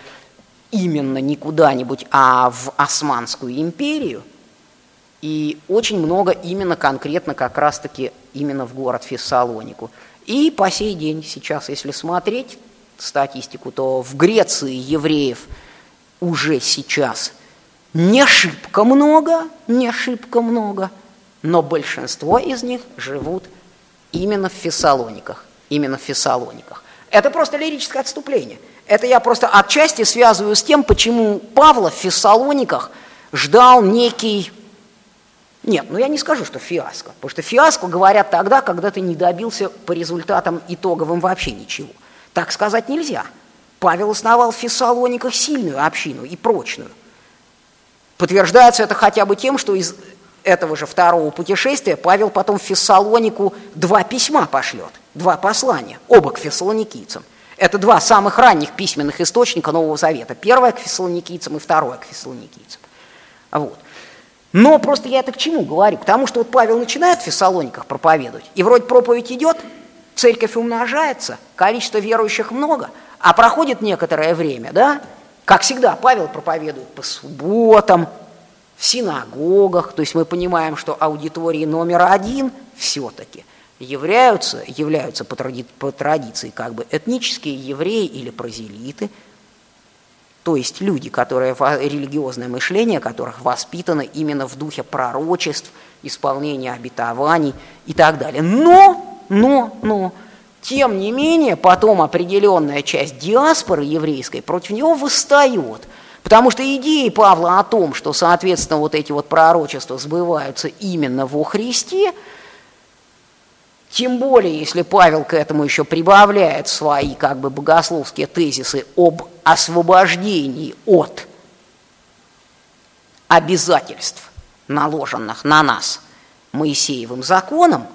именно не куда-нибудь, а в Османскую империю. И очень много именно конкретно как раз-таки именно в город Фессалонику. И по сей день сейчас, если смотреть статистику, то в Греции евреев уже сейчас не шибко много, не шибко много, но большинство из них живут именно в Фессалониках, именно в Фессалониках. Это просто лирическое отступление. Это я просто отчасти связываю с тем, почему Павла в Фессалониках ждал некий нет, ну я не скажу, что фиаско, потому что фиаско говорят тогда, когда ты не добился по результатам итоговым вообще ничего. Так сказать нельзя. Павел основал в Фессалониках сильную общину и прочную. Подтверждается это хотя бы тем, что из этого же второго путешествия Павел потом в Фессалонику два письма пошлет, два послания, оба к фессалоникийцам. Это два самых ранних письменных источника Нового Завета. Первое к фессалоникийцам и второе к фессалоникийцам. Вот. Но просто я это к чему говорю? К тому, что вот Павел начинает в Фессалониках проповедовать, и вроде проповедь идет, церковь умножается, количество верующих много, а проходит некоторое время, да, как всегда, Павел проповедует по субботам, в синагогах, то есть мы понимаем, что аудитории номер один все-таки являются, являются по, тради, по традиции как бы этнические евреи или прозелиты, то есть люди, которые религиозное мышление которых воспитано именно в духе пророчеств, исполнения обетований и так далее. Но, но, но, тем не менее, потом определенная часть диаспоры еврейской против него восстает. Потому что идеи Павла о том, что, соответственно, вот эти вот пророчества сбываются именно во Христе – тем более, если Павел к этому еще прибавляет свои как бы богословские тезисы об освобождении от обязательств, наложенных на нас Моисеевым законом,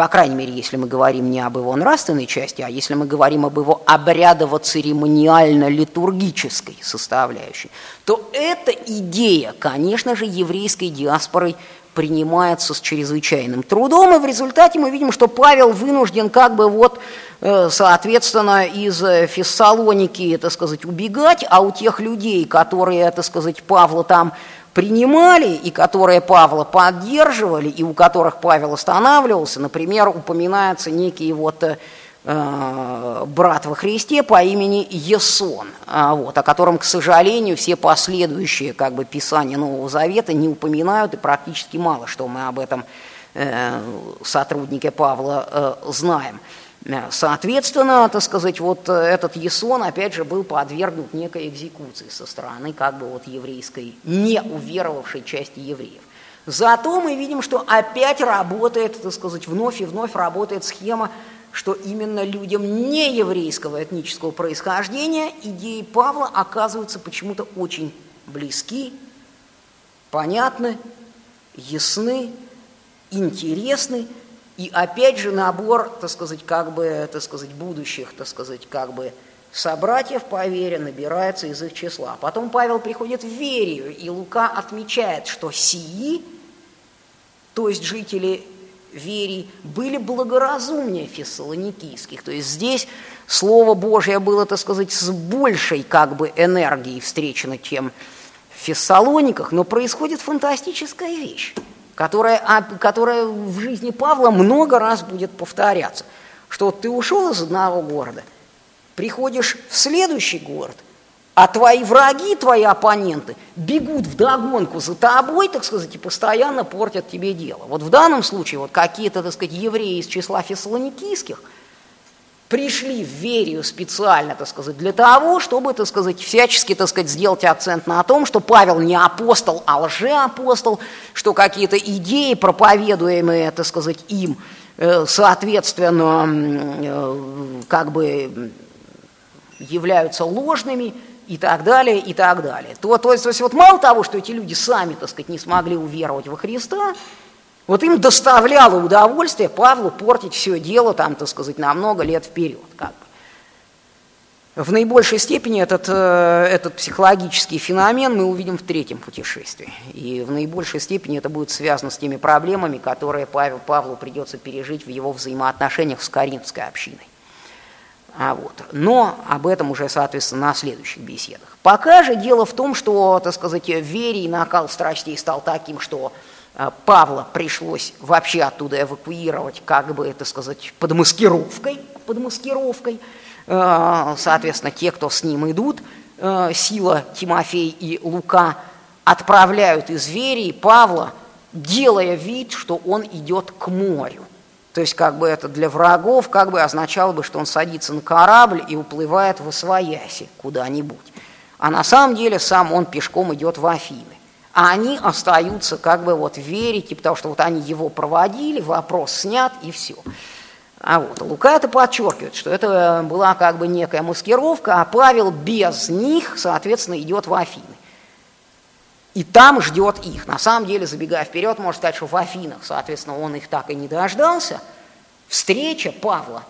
по крайней мере, если мы говорим не об его нравственной части, а если мы говорим об его обрядово-церемониально-литургической составляющей, то эта идея, конечно же, еврейской диаспорой принимается с чрезвычайным трудом, и в результате мы видим, что Павел вынужден как бы вот, э, соответственно, из Фессалоники, так сказать, убегать, а у тех людей, которые, так сказать, Павла там принимали и которые Павла поддерживали, и у которых Павел останавливался, например, упоминается некий вот э, брат во Христе по имени Есон, а, вот, о котором, к сожалению, все последующие как бы, писания Нового Завета не упоминают, и практически мало что мы об этом э, сотруднике Павла э, знаем. Соответственно, так сказать, вот этот Есон, опять же, был подвергнут некой экзекуции со стороны как бы вот еврейской, не уверовавшей части евреев. Зато мы видим, что опять работает, так сказать, вновь и вновь работает схема что именно людям нееврейского этнического происхождения идеи Павла оказываются почему-то очень близки, понятны, ясны, интересны, и опять же набор, так сказать, как бы, так сказать, будущих, так сказать, как бы собратьев по вере набирается из их числа. Потом Павел приходит в Верию, и Лука отмечает, что сии, то есть жители верий были благоразумнее фессалоникийских. То есть здесь Слово Божье было, так сказать, с большей как бы энергией встречено, чем в Фессалониках, но происходит фантастическая вещь, которая, которая в жизни Павла много раз будет повторяться, что ты ушел из одного города, приходишь в следующий город – а твои враги, твои оппоненты бегут в догонку за тобой, так сказать, и постоянно портят тебе дело. Вот в данном случае вот какие-то, так сказать, евреи из числа фессалоникийских пришли в Верию специально, так сказать, для того, чтобы, так сказать, всячески, так сказать, сделать акцент на том, что Павел не апостол, а лжеапостол, что какие-то идеи, проповедуемые, так сказать, им, э, соответственно, э, как бы являются ложными и так далее, и так далее. То, то, есть, то есть вот мало того, что эти люди сами, так сказать, не смогли уверовать во Христа, вот им доставляло удовольствие Павлу портить все дело, там, так сказать, на много лет вперед. Как бы. В наибольшей степени этот, э, этот психологический феномен мы увидим в третьем путешествии. И в наибольшей степени это будет связано с теми проблемами, которые Павел, Павлу придется пережить в его взаимоотношениях с Коринфской общиной. А вот. Но об этом уже, соответственно, на следующих беседах. Пока же дело в том, что, так сказать, вере и накал страстей стал таким, что Павла пришлось вообще оттуда эвакуировать, как бы это сказать, под маскировкой, под маскировкой. А, соответственно, те, кто с ним идут, а, Сила, Тимофей и Лука отправляют из Верии Павла, делая вид, что он идет к морю. То есть как бы это для врагов как бы означало бы, что он садится на корабль и уплывает в Освояси куда-нибудь. А на самом деле сам он пешком идет в Афины а они остаются как бы вот в вере, типа того, что вот они его проводили, вопрос снят и все. А вот Лука это подчеркивает, что это была как бы некая маскировка, а Павел без них, соответственно, идет в Афины. И там ждет их. На самом деле, забегая вперед, можно сказать, что в Афинах, соответственно, он их так и не дождался. Встреча Павла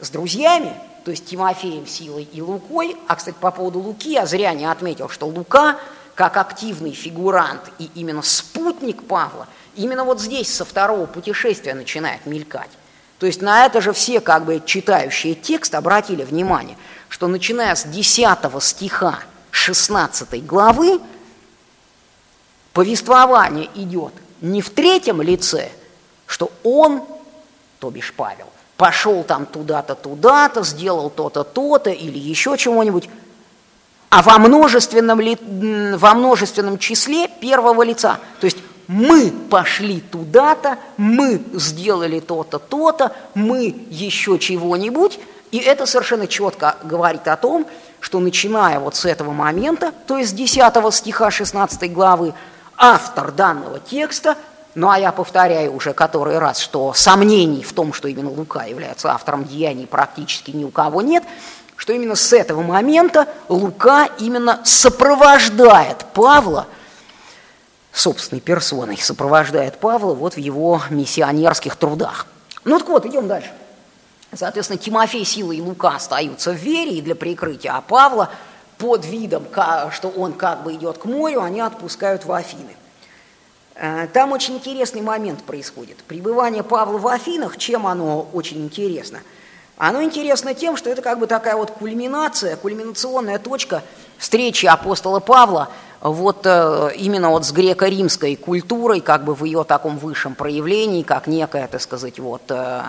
с друзьями, то есть Тимофеем, Силой и Лукой, а, кстати, по поводу Луки я зря не отметил, что Лука – как активный фигурант и именно спутник Павла, именно вот здесь со второго путешествия начинает мелькать. То есть на это же все как бы читающие текст обратили внимание, что начиная с 10 стиха 16 главы повествование идет не в третьем лице, что он, то бишь Павел, пошел там туда-то, туда-то, сделал то-то, то-то или еще чего-нибудь, а во множественном, ли, во множественном числе первого лица. То есть мы пошли туда-то, мы сделали то-то, то-то, мы еще чего-нибудь. И это совершенно четко говорит о том, что начиная вот с этого момента, то есть с 10 стиха 16 главы, автор данного текста, ну а я повторяю уже который раз, что сомнений в том, что именно Лука является автором деяний, практически ни у кого нет – что именно с этого момента Лука именно сопровождает Павла, собственной персоной, сопровождает Павла вот в его миссионерских трудах. Ну так вот, идем дальше. Соответственно, Тимофей, Сила и Лука остаются в вере и для прикрытия, а Павла под видом, что он как бы идет к морю, они отпускают в Афины. Э, там очень интересный момент происходит. Пребывание Павла в Афинах, чем оно очень интересно – оно интересно тем, что это как бы такая вот кульминация, кульминационная точка встречи апостола Павла вот э, именно вот с греко-римской культурой, как бы в ее таком высшем проявлении, как некое, так сказать, вот, э,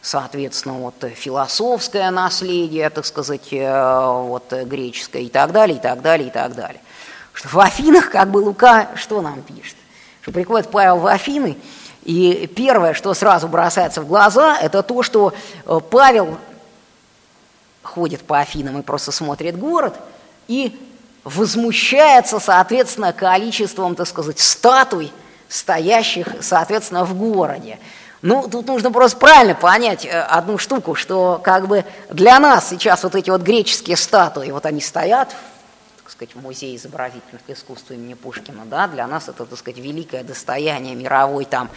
соответственно, вот философское наследие, так сказать, э, вот греческое и так далее, и так далее, и так далее. Что в Афинах, как бы Лука, что нам пишет? Что приходит Павел в Афины, и первое, что сразу бросается в глаза, это то, что э, Павел ходит по Афинам и просто смотрит город и возмущается, соответственно, количеством, так сказать, статуй, стоящих, соответственно, в городе. Ну, тут нужно просто правильно понять э, одну штуку, что как бы для нас сейчас вот эти вот греческие статуи, вот они стоят так сказать, в Музее изобразительных искусств имени Пушкина, да, для нас это, так сказать, великое достояние мировой там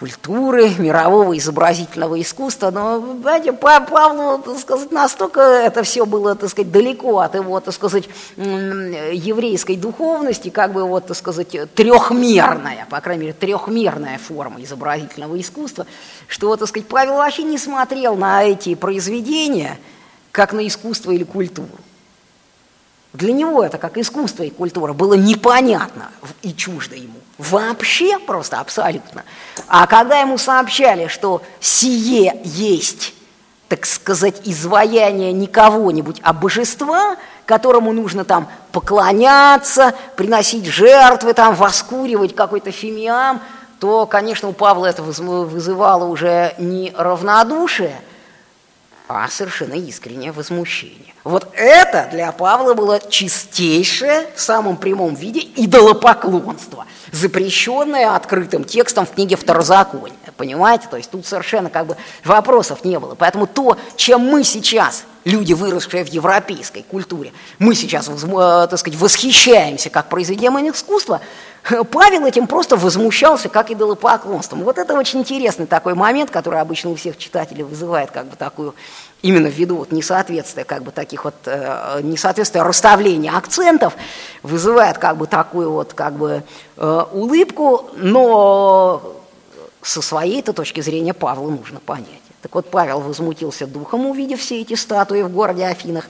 культуры, мирового изобразительного искусства, но, знаете, Павлу, так сказать, настолько это все было, так сказать, далеко от его, так сказать, еврейской духовности, как бы вот, так сказать, трехмерная, по крайней мере, трехмерная форма изобразительного искусства, что, так сказать, Павел вообще не смотрел на эти произведения как на искусство или культуру. Для него это как искусство и культура было непонятно и чуждо ему. Вообще просто абсолютно. А когда ему сообщали, что сие есть, так сказать, изваяние не кого-нибудь, а божества, которому нужно там поклоняться, приносить жертвы, там воскуривать какой-то фимиам, то, конечно, у Павла это вызывало уже не равнодушие, а совершенно искреннее возмущение. Вот это для Павла было чистейшее в самом прямом виде идолопоклонство, запрещенное открытым текстом в книге Второзакония. Понимаете? То есть тут совершенно как бы вопросов не было. Поэтому то, чем мы сейчас, люди, выросшие в европейской культуре, мы сейчас, э, так сказать, восхищаемся как произведением искусства, Павел этим просто возмущался, как идолопоклонством. Вот это очень интересный такой момент, который обычно у всех читателей вызывает как бы такую, именно ввиду вот несоответствия, как бы таких вот, э, несоответствия расставления акцентов, вызывает как бы такую вот как бы э, улыбку, но со своей-то точки зрения Павлу нужно понять. Так вот, Павел возмутился духом, увидев все эти статуи в городе Афинах,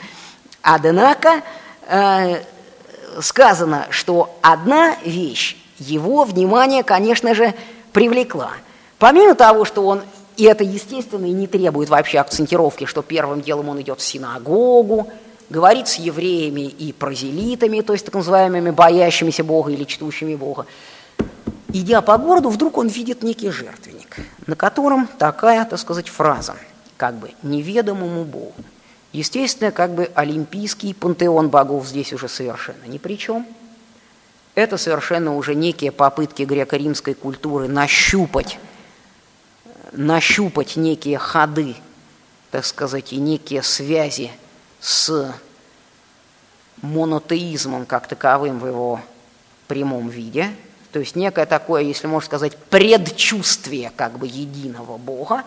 однако э, сказано, что одна вещь его внимание, конечно же, привлекла. Помимо того, что он, и это естественно и не требует вообще акцентировки, что первым делом он идет в синагогу, говорит с евреями и прозелитами, то есть так называемыми боящимися Бога или чтущими Бога. Идя по городу, вдруг он видит некий жертвенник, на котором такая, так сказать, фраза, как бы «неведомому Богу». Естественно, как бы олимпийский пантеон богов здесь уже совершенно ни при чем. Это совершенно уже некие попытки греко-римской культуры нащупать, нащупать некие ходы, так сказать, и некие связи с монотеизмом как таковым в его прямом виде, то есть некое такое, если можно сказать, предчувствие как бы единого Бога,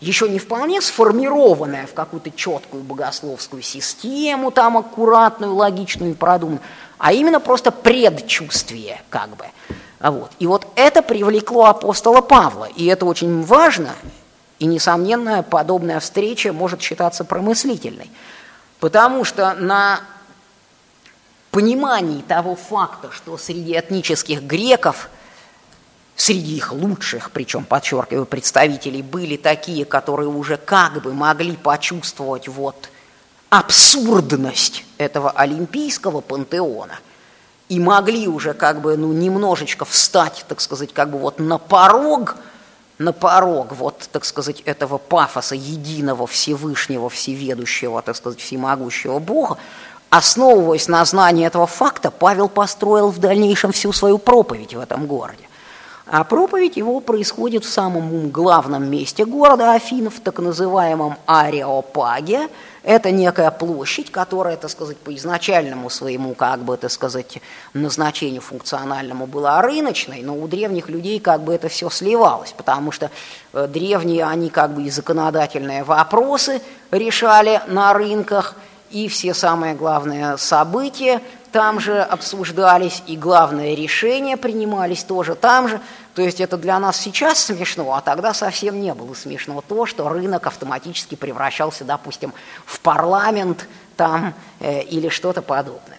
еще не вполне сформированная в какую-то четкую богословскую систему, там аккуратную, логичную и продуманную, а именно просто предчувствие как бы. Вот. И вот это привлекло апостола Павла, и это очень важно, и, несомненно, подобная встреча может считаться промыслительной, потому что на понимании того факта, что среди этнических греков – Среди их лучших, причем, подчеркиваю, представителей были такие, которые уже как бы могли почувствовать вот абсурдность этого олимпийского пантеона и могли уже как бы ну, немножечко встать, так сказать, как бы вот на порог, на порог вот, так сказать, этого пафоса единого Всевышнего, Всеведущего, так сказать, Всемогущего Бога, основываясь на знании этого факта, Павел построил в дальнейшем всю свою проповедь в этом городе. А проповедь его происходит в самом главном месте города Афинов, так называемом Ареопаге. Это некая площадь, которая, так сказать, по изначальному своему, как бы, так сказать, назначению функциональному была рыночной, но у древних людей как бы это все сливалось, потому что э, древние, они как бы и законодательные вопросы решали на рынках, и все самые главные события там же обсуждались, и главное решения принимались тоже там же. То есть это для нас сейчас смешно, а тогда совсем не было смешно то, что рынок автоматически превращался, допустим, в парламент там э, или что-то подобное.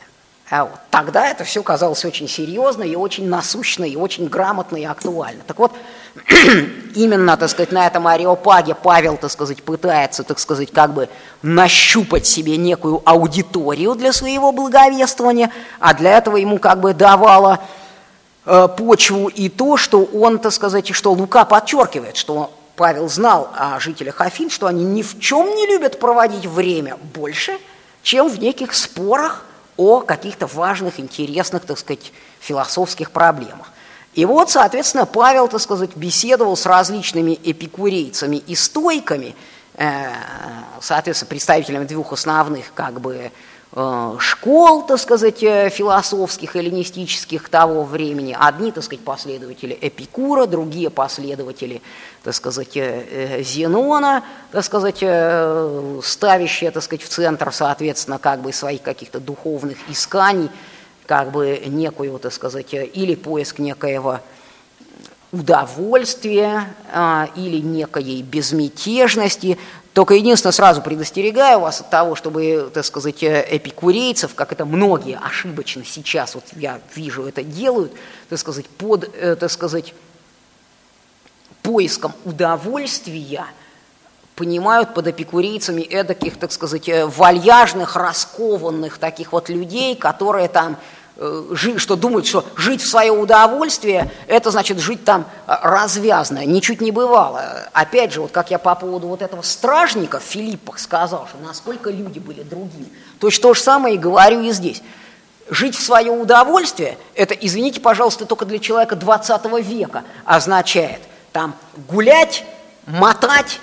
А вот тогда это все казалось очень серьезно и очень насущно, и очень грамотно и актуально. Так вот, именно, так сказать, на этом ареопаге Павел, так сказать, пытается, так сказать, как бы нащупать себе некую аудиторию для своего благовествования, а для этого ему как бы давало э, почву и то, что он, так сказать, что Лука подчеркивает, что Павел знал о жителях Афин, что они ни в чем не любят проводить время больше, чем в неких спорах о каких-то важных, интересных, так сказать, философских проблемах. И вот, соответственно, Павел, так сказать, беседовал с различными эпикурейцами и стойками, э, соответственно, представителями двух основных, как бы, Э, школ, так сказать, э, философских, эллинистических того времени. Одни, так сказать, последователи Эпикура, другие последователи, так сказать, Зенона, так сказать, ставящие, так сказать, в центр, соответственно, как бы своих каких-то духовных исканий, как бы некую, так сказать, или поиск некоего удовольствия а, или некой безмятежности, только единственное, сразу предостерегаю вас от того, чтобы, так сказать, эпикурейцев, как это многие ошибочно сейчас, вот я вижу, это делают, так сказать, под, э, так сказать, поиском удовольствия, понимают под эпикурейцами эдаких, так сказать, э, вальяжных, раскованных таких вот людей, которые там что думают, что жить в свое удовольствие, это значит жить там э, развязно. Ничуть не бывало. Опять же, вот как я по поводу вот этого стражника в Филиппах сказал, что насколько люди были другими. Точно то же самое и говорю и здесь. Жить в свое удовольствие, это, извините, пожалуйста, только для человека 20 века означает там гулять, мотать,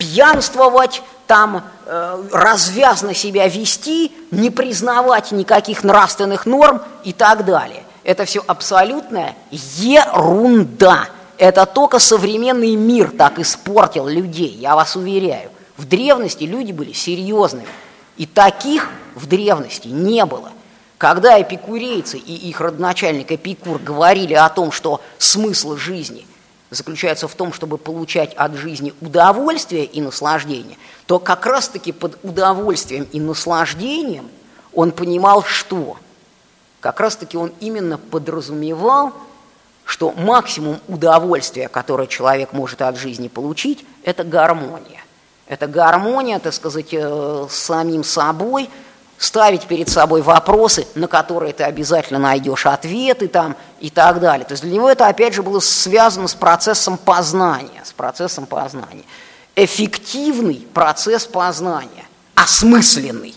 пьянствовать, там э, развязно себя вести, не признавать никаких нравственных норм и так далее. Это все абсолютная ерунда. Это только современный мир так испортил людей, я вас уверяю. В древности люди были серьезными. И таких в древности не было. Когда эпикурейцы и их родоначальник Эпикур говорили о том, что смысл жизни заключается в том, чтобы получать от жизни удовольствие и наслаждение, то как раз-таки под удовольствием и наслаждением он понимал что? Как раз-таки он именно подразумевал, что максимум удовольствия, которое человек может от жизни получить, это гармония. Это гармония, так сказать, э, с самим собой, ставить перед собой вопросы, на которые ты обязательно найдешь ответы там и так далее. То есть для него это, опять же, было связано с процессом познания, с процессом познания эффективный процесс познания, осмысленный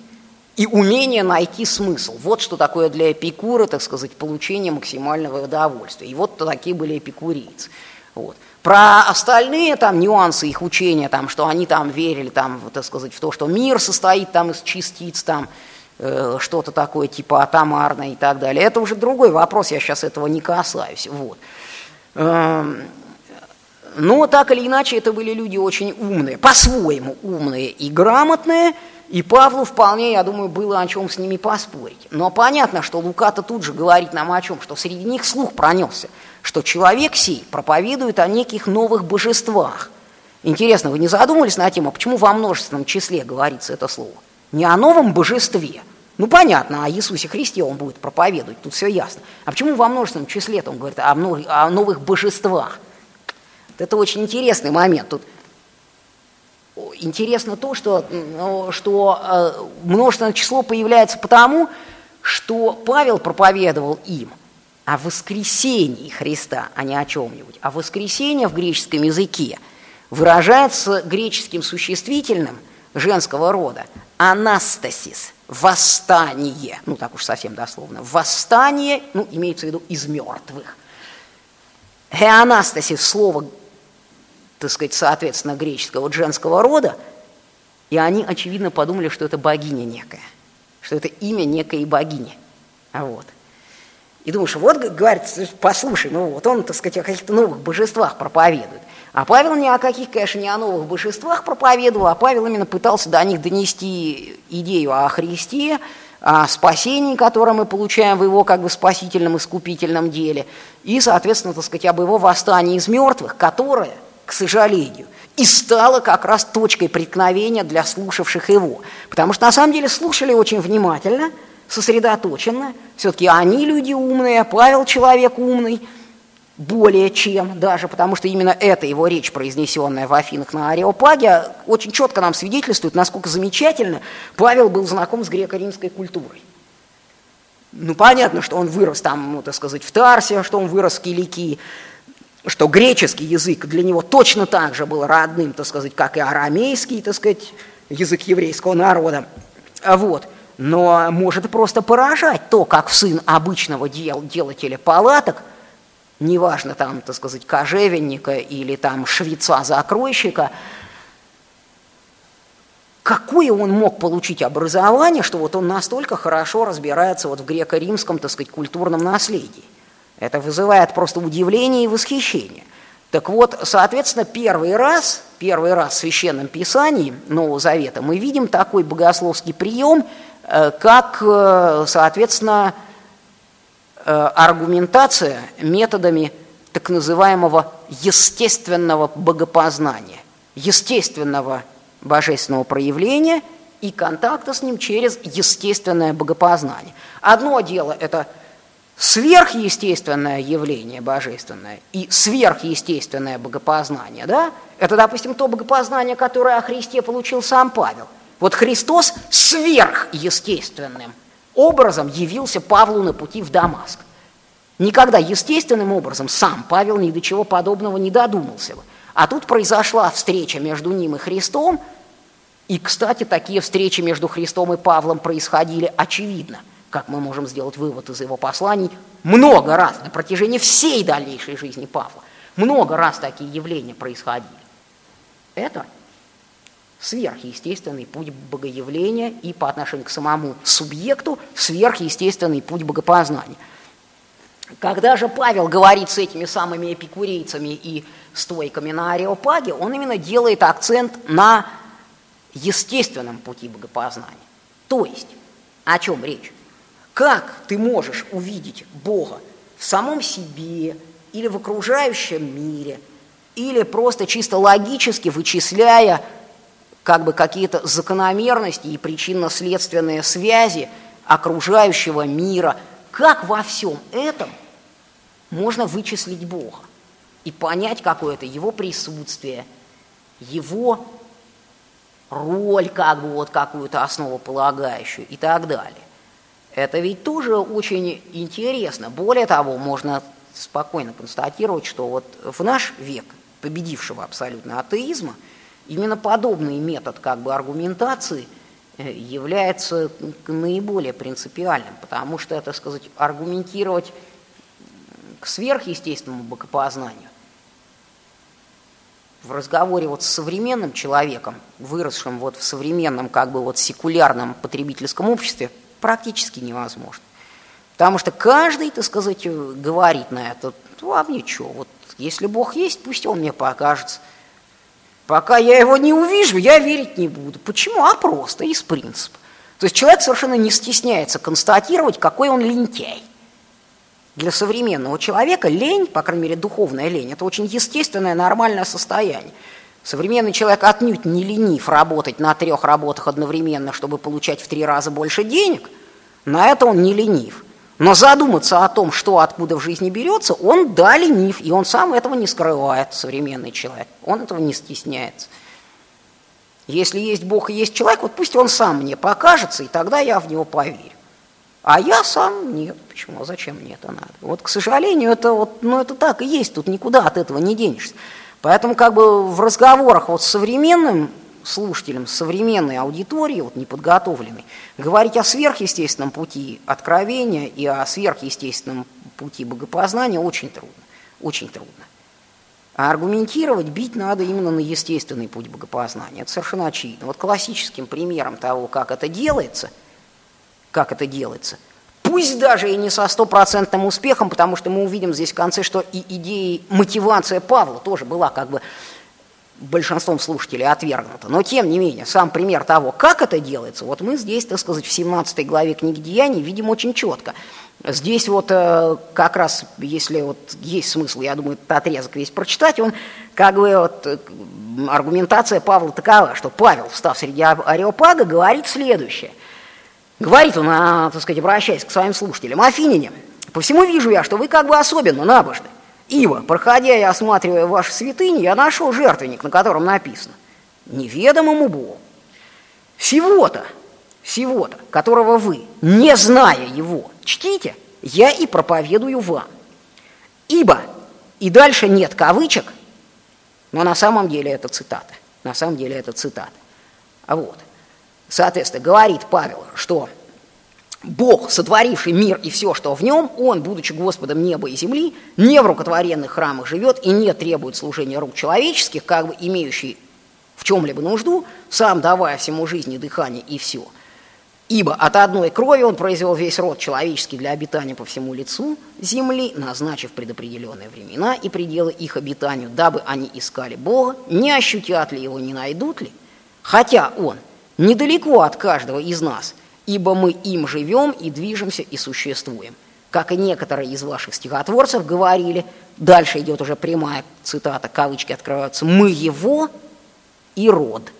и умение найти смысл. Вот что такое для эпикура, так сказать, получение максимального удовольствия. И вот такие были эпикурийцы. Вот. Про остальные там нюансы их учения, там, что они там верили, там, так сказать, в то, что мир состоит там из частиц, там, что-то такое типа атомарное и так далее. Это уже другой вопрос, я сейчас этого не касаюсь. Вот. Эм, но так или иначе это были люди очень умные, по-своему умные и грамотные, и Павлу вполне, я думаю, было о чем с ними поспорить. Но понятно, что Лука-то тут же говорит нам о чем, что среди них слух пронесся, что человек сей проповедует о неких новых божествах. Интересно, вы не задумывались на тему, почему во множественном числе говорится это слово? Не о новом божестве, ну, понятно, о Иисусе Христе он будет проповедовать, тут все ясно. А почему во множественном числе он говорит о, многих, о новых божествах? Это очень интересный момент. Тут интересно то, что, ну, что э, множественное число появляется потому, что Павел проповедовал им о воскресении Христа, а не о чем-нибудь. А воскресение в греческом языке выражается греческим существительным женского рода анастасис, восстание, ну так уж совсем дословно, восстание, ну имеется в виду из мертвых. Хеанастасис, слово так сказать, соответственно, греческого, вот женского рода, и они, очевидно, подумали, что это богиня некая, что это имя некой богини. А вот. И думаешь, вот, говорит, послушай, ну вот он, так сказать, о каких-то новых божествах проповедует. А Павел ни о каких, конечно, не о новых божествах проповедовал, а Павел именно пытался до них донести идею о Христе, о спасении, которое мы получаем в его как бы спасительном, искупительном деле, и, соответственно, так сказать, об его восстании из мертвых, которое – к сожалению, и стало как раз точкой преткновения для слушавших его. Потому что на самом деле слушали очень внимательно, сосредоточенно. Все-таки они люди умные, Павел человек умный, более чем даже, потому что именно эта его речь, произнесенная в Афинах на Ареопаге, очень четко нам свидетельствует, насколько замечательно Павел был знаком с греко-римской культурой. Ну, понятно, что он вырос там, ну, так сказать, в Тарсе, что он вырос в Киликии, что греческий язык для него точно так же был родным, так сказать, как и арамейский, так сказать, язык еврейского народа. Вот. Но может просто поражать то, как сын обычного дел, делателя палаток, неважно там, так сказать, кожевенника или там швеца-закройщика, какое он мог получить образование, что вот он настолько хорошо разбирается вот в греко-римском, так сказать, культурном наследии. Это вызывает просто удивление и восхищение. Так вот, соответственно, первый раз, первый раз в Священном Писании Нового Завета мы видим такой богословский прием, э, как, э, соответственно, аргументация методами так называемого естественного богопознания, естественного божественного проявления и контакта с ним через естественное богопознание. Одно дело – это – сверхъестественное явление божественное и сверхъестественное богопознание, да, это, допустим, то богопознание, которое о Христе получил сам Павел. Вот Христос сверхъестественным образом явился Павлу на пути в Дамаск. Никогда естественным образом сам Павел ни до чего подобного не додумался бы. А тут произошла встреча между ним и Христом, и, кстати, такие встречи между Христом и Павлом происходили очевидно, как мы можем сделать вывод из его посланий, много раз на протяжении всей дальнейшей жизни Павла. Много раз такие явления происходили. Это сверхъестественный путь богоявления и по отношению к самому субъекту сверхъестественный путь богопознания. Когда же Павел говорит с этими самыми эпикурейцами и стойками на Ареопаге, он именно делает акцент на естественном пути богопознания. То есть, о чем речь? Как ты можешь увидеть Бога в самом себе или в окружающем мире, или просто чисто логически вычисляя как бы какие-то закономерности и причинно-следственные связи окружающего мира, как во всем этом можно вычислить Бога и понять какое-то его присутствие, его роль, как бы вот какую-то основополагающую и так далее. Это ведь тоже очень интересно. Более того, можно спокойно констатировать, что вот в наш век победившего абсолютно атеизма именно подобный метод как бы аргументации э, является наиболее принципиальным, потому что, так сказать, аргументировать к сверхъестественному богопознанию в разговоре вот с современным человеком, выросшим вот в современном как бы вот секулярном потребительском обществе, практически невозможно. Потому что каждый, так сказать, говорит на это, ну, а мне что, вот если Бог есть, пусть Он мне покажется. Пока я его не увижу, я верить не буду. Почему? А просто, из принципа. То есть человек совершенно не стесняется констатировать, какой он лентяй. Для современного человека лень, по крайней мере духовная лень, это очень естественное, нормальное состояние. Современный человек отнюдь не ленив работать на трех работах одновременно, чтобы получать в три раза больше денег. На это он не ленив. Но задуматься о том, что откуда в жизни берется, он да ленив, и он сам этого не скрывает, современный человек. Он этого не стесняется. Если есть Бог и есть человек, вот пусть он сам мне покажется, и тогда я в него поверю. А я сам нет. Почему? А зачем мне это надо? Вот, к сожалению, это вот, ну, это так и есть, тут никуда от этого не денешься. Поэтому как бы в разговорах вот с современным слушателем, с современной аудиторией, вот неподготовленной, говорить о сверхъестественном пути откровения и о сверхъестественном пути богопознания очень трудно. Очень трудно. А аргументировать, бить надо именно на естественный путь богопознания. Это совершенно очевидно. Вот классическим примером того, как это делается, как это делается – пусть даже и не со стопроцентным успехом, потому что мы увидим здесь в конце, что и идея, мотивация Павла тоже была как бы большинством слушателей отвергнута. Но тем не менее, сам пример того, как это делается, вот мы здесь, так сказать, в 17 главе книги Деяний видим очень четко. Здесь вот э, как раз, если вот есть смысл, я думаю, этот отрезок весь прочитать, он как бы вот э, аргументация Павла такова, что Павел, встав среди Ареопага, говорит следующее – Говорит он, а, так сказать, обращаясь к своим слушателям, «Афиняне, по всему вижу я, что вы как бы особенно набожны. Ибо, проходя и осматривая ваши святыни, я нашел жертвенник, на котором написано «Неведомому Богу». Всего-то, всего-то, которого вы, не зная его, чтите, я и проповедую вам. Ибо, и дальше нет кавычек, но на самом деле это цитата. На самом деле это цитата. А вот – Соответственно, говорит Павел, что Бог, сотворивший мир и все, что в нем, Он, будучи Господом неба и земли, не в рукотворенных храмах живет и не требует служения рук человеческих, как бы имеющий в чем-либо нужду, сам давая всему жизни, дыхание и все. Ибо от одной крови он произвел весь род человеческий для обитания по всему лицу земли, назначив предопределенные времена и пределы их обитанию, дабы они искали Бога, не ощутят ли его, не найдут ли, хотя он – недалеко от каждого из нас, ибо мы им живем и движемся и существуем. Как и некоторые из ваших стихотворцев говорили, дальше идет уже прямая цитата, кавычки открываются, «мы его и род».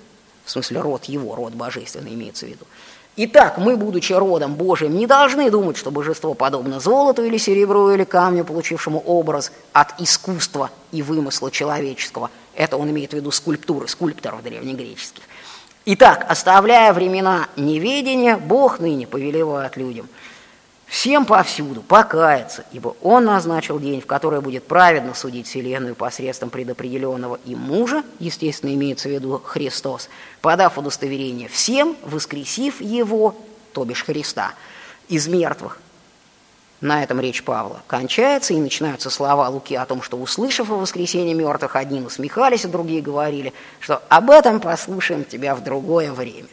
В смысле, род его, род божественный имеется в виду. Итак, мы, будучи родом Божиим, не должны думать, что божество подобно золоту или серебру или камню, получившему образ от искусства и вымысла человеческого. Это он имеет в виду скульптуры, скульпторов древнегреческих Итак, оставляя времена неведения, Бог ныне повелевает людям всем повсюду покаяться, ибо Он назначил день, в который будет праведно судить Вселенную посредством предопределенного им мужа, естественно, имеется в виду Христос, подав удостоверение всем, воскресив Его, то бишь Христа, из мертвых, на этом речь Павла кончается, и начинаются слова Луки о том, что, услышав о воскресении мертвых, одни насмехались, а другие говорили, что об этом послушаем тебя в другое время.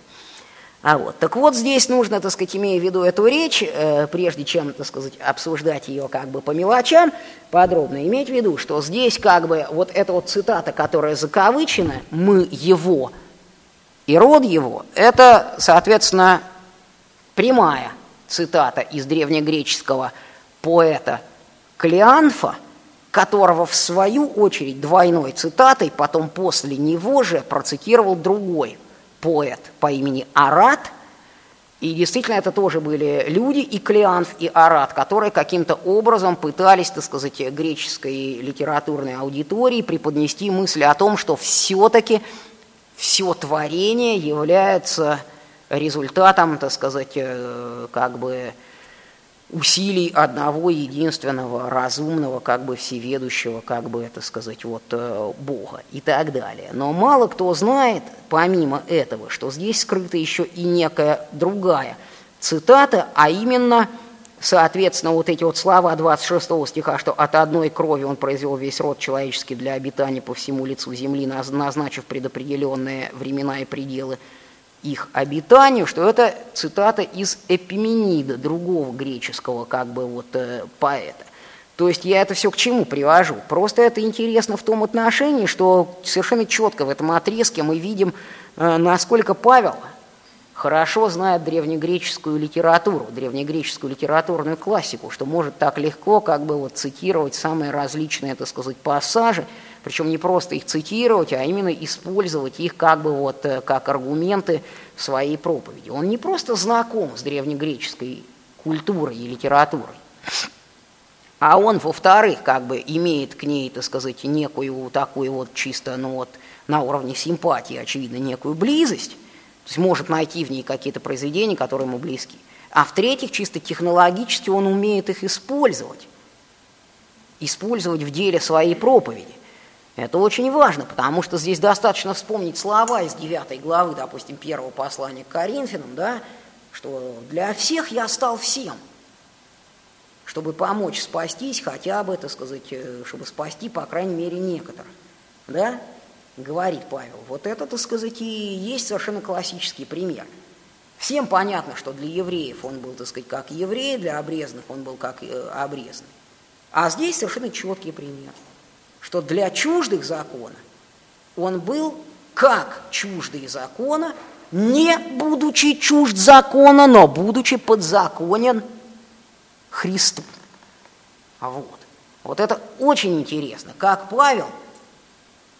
А вот, так вот здесь нужно, так сказать, имея в виду эту речь, э, прежде чем, так сказать, обсуждать ее как бы по мелочам, подробно иметь в виду, что здесь как бы вот эта вот цитата, которая закавычена, «мы его» и «род его», это, соответственно, прямая цитата из древнегреческого поэта Клеанфа, которого в свою очередь двойной цитатой потом после него же процитировал другой поэт по имени Арат. И действительно это тоже были люди, и Клеанф, и Арат, которые каким-то образом пытались, так сказать, греческой литературной аудитории преподнести мысль о том, что все-таки все творение является результатом, так сказать, э, как бы усилий одного единственного разумного, как бы всеведущего, как бы это сказать, вот э, Бога и так далее. Но мало кто знает, помимо этого, что здесь скрыта еще и некая другая цитата, а именно, соответственно, вот эти вот слова 26 стиха, что от одной крови он произвел весь род человеческий для обитания по всему лицу земли, назначив предопределенные времена и пределы – их обитанию, что это цитата из Эпименида, другого греческого как бы вот э, поэта. То есть я это все к чему привожу? Просто это интересно в том отношении, что совершенно четко в этом отрезке мы видим, э, насколько Павел хорошо знает древнегреческую литературу, древнегреческую литературную классику, что может так легко как бы вот цитировать самые различные, так сказать, пассажи, причем не просто их цитировать, а именно использовать их как бы вот э, как аргументы в своей проповеди. Он не просто знаком с древнегреческой культурой и литературой, а он, во-вторых, как бы имеет к ней, так сказать, некую такую вот чисто, ну вот, на уровне симпатии, очевидно, некую близость, то есть может найти в ней какие-то произведения, которые ему близки. А в-третьих, чисто технологически он умеет их использовать. Использовать в деле своей проповеди. Это очень важно, потому что здесь достаточно вспомнить слова из 9 главы, допустим, первого послания к Коринфянам, да, что для всех я стал всем, чтобы помочь спастись хотя бы, так сказать, э, чтобы спасти, по крайней мере, некоторых. Да? Говорит Павел. Вот это, так сказать, и есть совершенно классический пример. Всем понятно, что для евреев он был, так сказать, как еврей, для обрезанных он был как э, обрезанный. А здесь совершенно четкий пример – что для чуждых закона он был как чуждый закона, не будучи чужд закона, но будучи подзаконен Христу. А вот. Вот это очень интересно, как Павел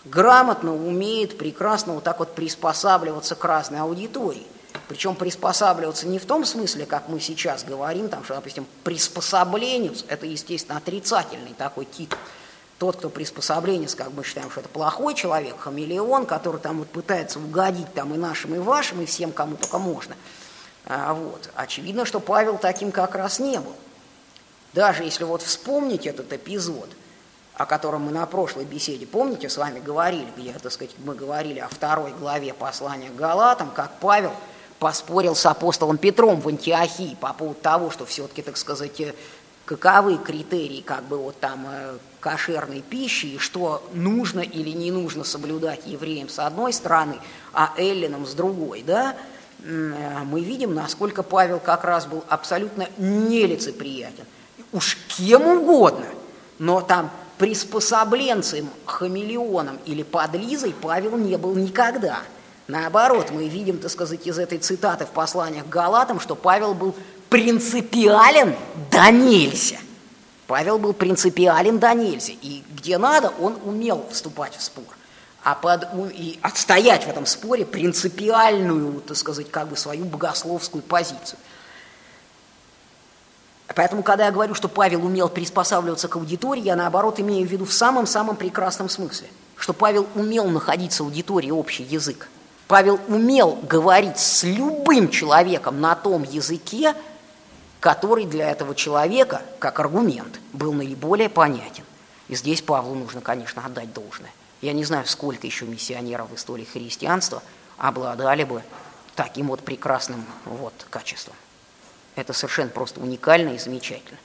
грамотно умеет прекрасно вот так вот приспосабливаться к разной аудитории. Причем приспосабливаться не в том смысле, как мы сейчас говорим, там, что, допустим, приспособленец – это, естественно, отрицательный такой титул – тот, кто приспособленец, как мы считаем, что это плохой человек, хамелеон, который там вот пытается угодить там и нашим, и вашим, и всем, кому только можно. А, вот. Очевидно, что Павел таким как раз не был. Даже если вот вспомнить этот эпизод, о котором мы на прошлой беседе, помните, с вами говорили, где, так сказать, мы говорили о второй главе послания к Галатам, как Павел поспорил с апостолом Петром в Антиохии по поводу того, что все-таки, так сказать, каковы критерии как бы вот там э, кошерной пищи и что нужно или не нужно соблюдать евреям с одной стороны, а эллинам с другой, да, э, мы видим, насколько Павел как раз был абсолютно нелицеприятен. Уж кем угодно, но там приспособленцем, хамелеоном или подлизой Павел не был никогда. Наоборот, мы видим, так сказать, из этой цитаты в посланиях к Галатам, что Павел был принципиален да нельзя. Павел был принципиален да нельзя. И где надо, он умел вступать в спор. А под, и отстоять в этом споре принципиальную, так сказать, как бы свою богословскую позицию. Поэтому, когда я говорю, что Павел умел приспосабливаться к аудитории, я наоборот имею в виду в самом-самом прекрасном смысле, что Павел умел находиться в аудитории общий язык. Павел умел говорить с любым человеком на том языке, который для этого человека, как аргумент, был наиболее понятен. И здесь Павлу нужно, конечно, отдать должное. Я не знаю, сколько еще миссионеров в истории христианства обладали бы таким вот прекрасным вот качеством. Это совершенно просто уникально и замечательно.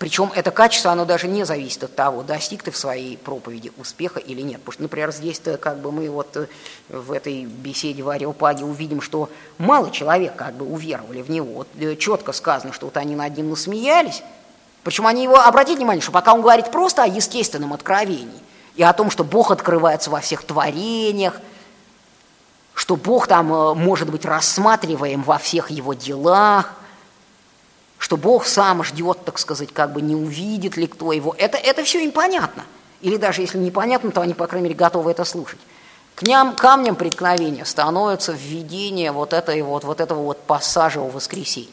Причем это качество, оно даже не зависит от того, достиг ты в своей проповеди успеха или нет. Потому что, например, здесь-то как бы мы вот э, в этой беседе в Ареопаге увидим, что мало человек как бы уверовали в него. Вот э, четко сказано, что вот они над ним насмеялись. Причем они его, обратите внимание, что пока он говорит просто о естественном откровении и о том, что Бог открывается во всех творениях, что Бог там э, может быть рассматриваем во всех его делах, что Бог сам ждет, так сказать, как бы не увидит ли кто его. Это, это все им понятно. Или даже если непонятно, то они, по крайней мере, готовы это слушать. К ням, камнем преткновения становится введение вот, этой, вот, вот этого вот пассажа о воскресении.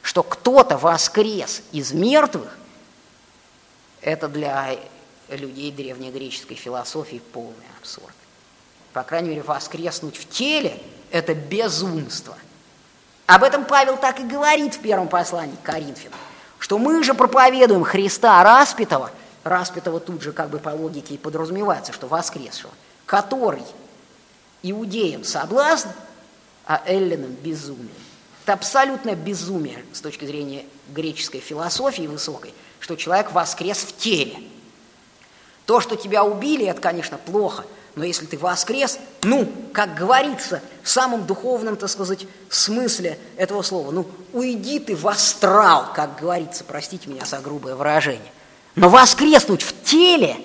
Что кто-то воскрес из мертвых, это для людей древнегреческой философии полный абсурд. По крайней мере, воскреснуть в теле – это безумство – об этом Павел так и говорит в первом послании к Коринфянам, что мы же проповедуем Христа распятого, распятого тут же как бы по логике и подразумевается, что воскресшего, который иудеям соблазн, а эллинам безумие. Это абсолютное безумие с точки зрения греческой философии высокой, что человек воскрес в теле. То, что тебя убили, это, конечно, плохо – но если ты воскрес, ну, как говорится, в самом духовном, так сказать, смысле этого слова, ну, уйди ты в астрал, как говорится, простите меня за грубое выражение. Но воскреснуть в теле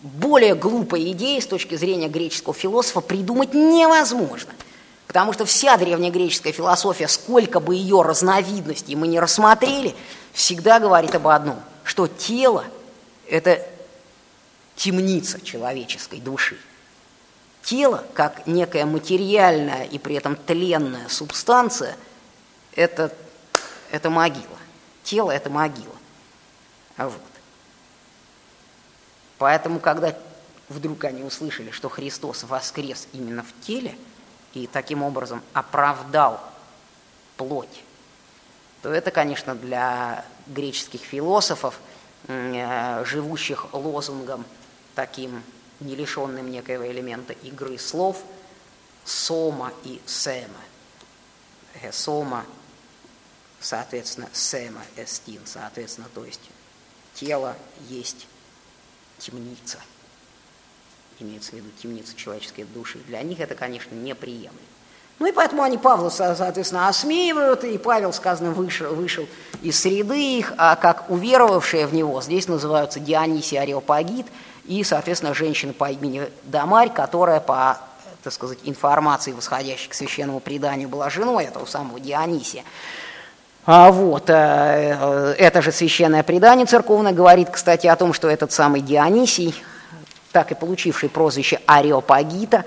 более глупой идеи с точки зрения греческого философа придумать невозможно. Потому что вся древнегреческая философия, сколько бы ее разновидностей мы не рассмотрели, всегда говорит об одном, что тело – это темница человеческой души. Тело, как некая материальная и при этом тленная субстанция, это, это могила. Тело – это могила. Вот. Поэтому, когда вдруг они услышали, что Христос воскрес именно в теле и таким образом оправдал плоть, то это, конечно, для греческих философов, э, живущих лозунгом – таким не лишенным некоего элемента игры слов, сома и сема. Э, сома, соответственно, сема, эстин, соответственно, то есть тело есть темница. Имеется в виду темница человеческой души. Для них это, конечно, неприемлемо. Ну и поэтому они Павла, соответственно, осмеивают, и Павел, сказано, вышел, вышел из среды их, а как уверовавшие в него, здесь называются Дионисий Ареопагит – и, соответственно, женщина по имени Дамарь, которая по, так сказать, информации, восходящей к священному преданию, была женой этого самого Дионисия. А вот, э, э, это же священное предание церковное говорит, кстати, о том, что этот самый Дионисий, так и получивший прозвище Ареопагита,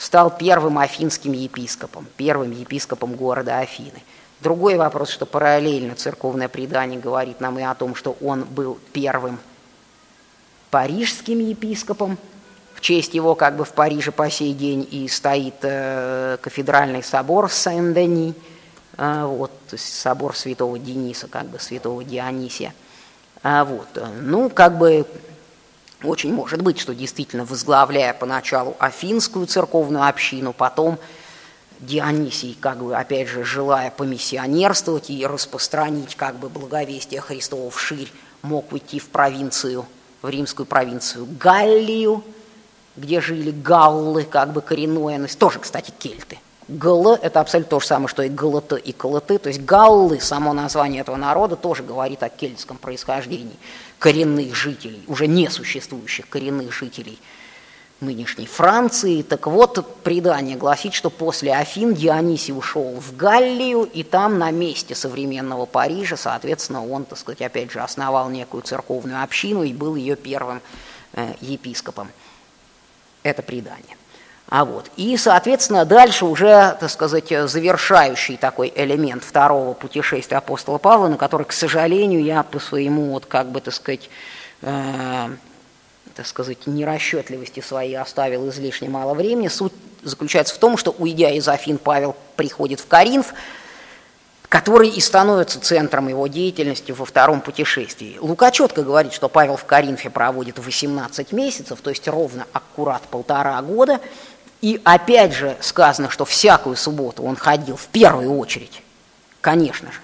стал первым афинским епископом, первым епископом города Афины. Другой вопрос, что параллельно церковное предание говорит нам и о том, что он был первым парижским епископом. В честь его как бы в Париже по сей день и стоит э, кафедральный собор Сен-Дени, э, вот, собор святого Дениса, как бы святого Дионисия. А, вот, ну, как бы очень может быть, что действительно возглавляя поначалу афинскую церковную общину, потом Дионисий, как бы, опять же, желая помиссионерствовать и распространить как бы благовестие Христово вширь, мог уйти в провинцию в римскую провинцию Галлию, где жили галлы, как бы коренное, тоже, кстати, кельты. Гл – это абсолютно то же самое, что и галаты, и колоты. То есть галлы, само название этого народа, тоже говорит о кельтском происхождении коренных жителей, уже не существующих коренных жителей – нынешней Франции. Так вот, предание гласит, что после Афин Дионисий ушел в Галлию, и там на месте современного Парижа, соответственно, он, так сказать, опять же, основал некую церковную общину и был ее первым э, епископом. Это предание. А вот. И, соответственно, дальше уже, так сказать, завершающий такой элемент второго путешествия апостола Павла, на который, к сожалению, я по своему, вот как бы, так сказать, э, так сказать, нерасчетливости своей оставил излишне мало времени. Суть заключается в том, что, уйдя из Афин, Павел приходит в Каринф, который и становится центром его деятельности во втором путешествии. Лука четко говорит, что Павел в Коринфе проводит 18 месяцев, то есть ровно аккурат полтора года, и опять же сказано, что всякую субботу он ходил в первую очередь, конечно же,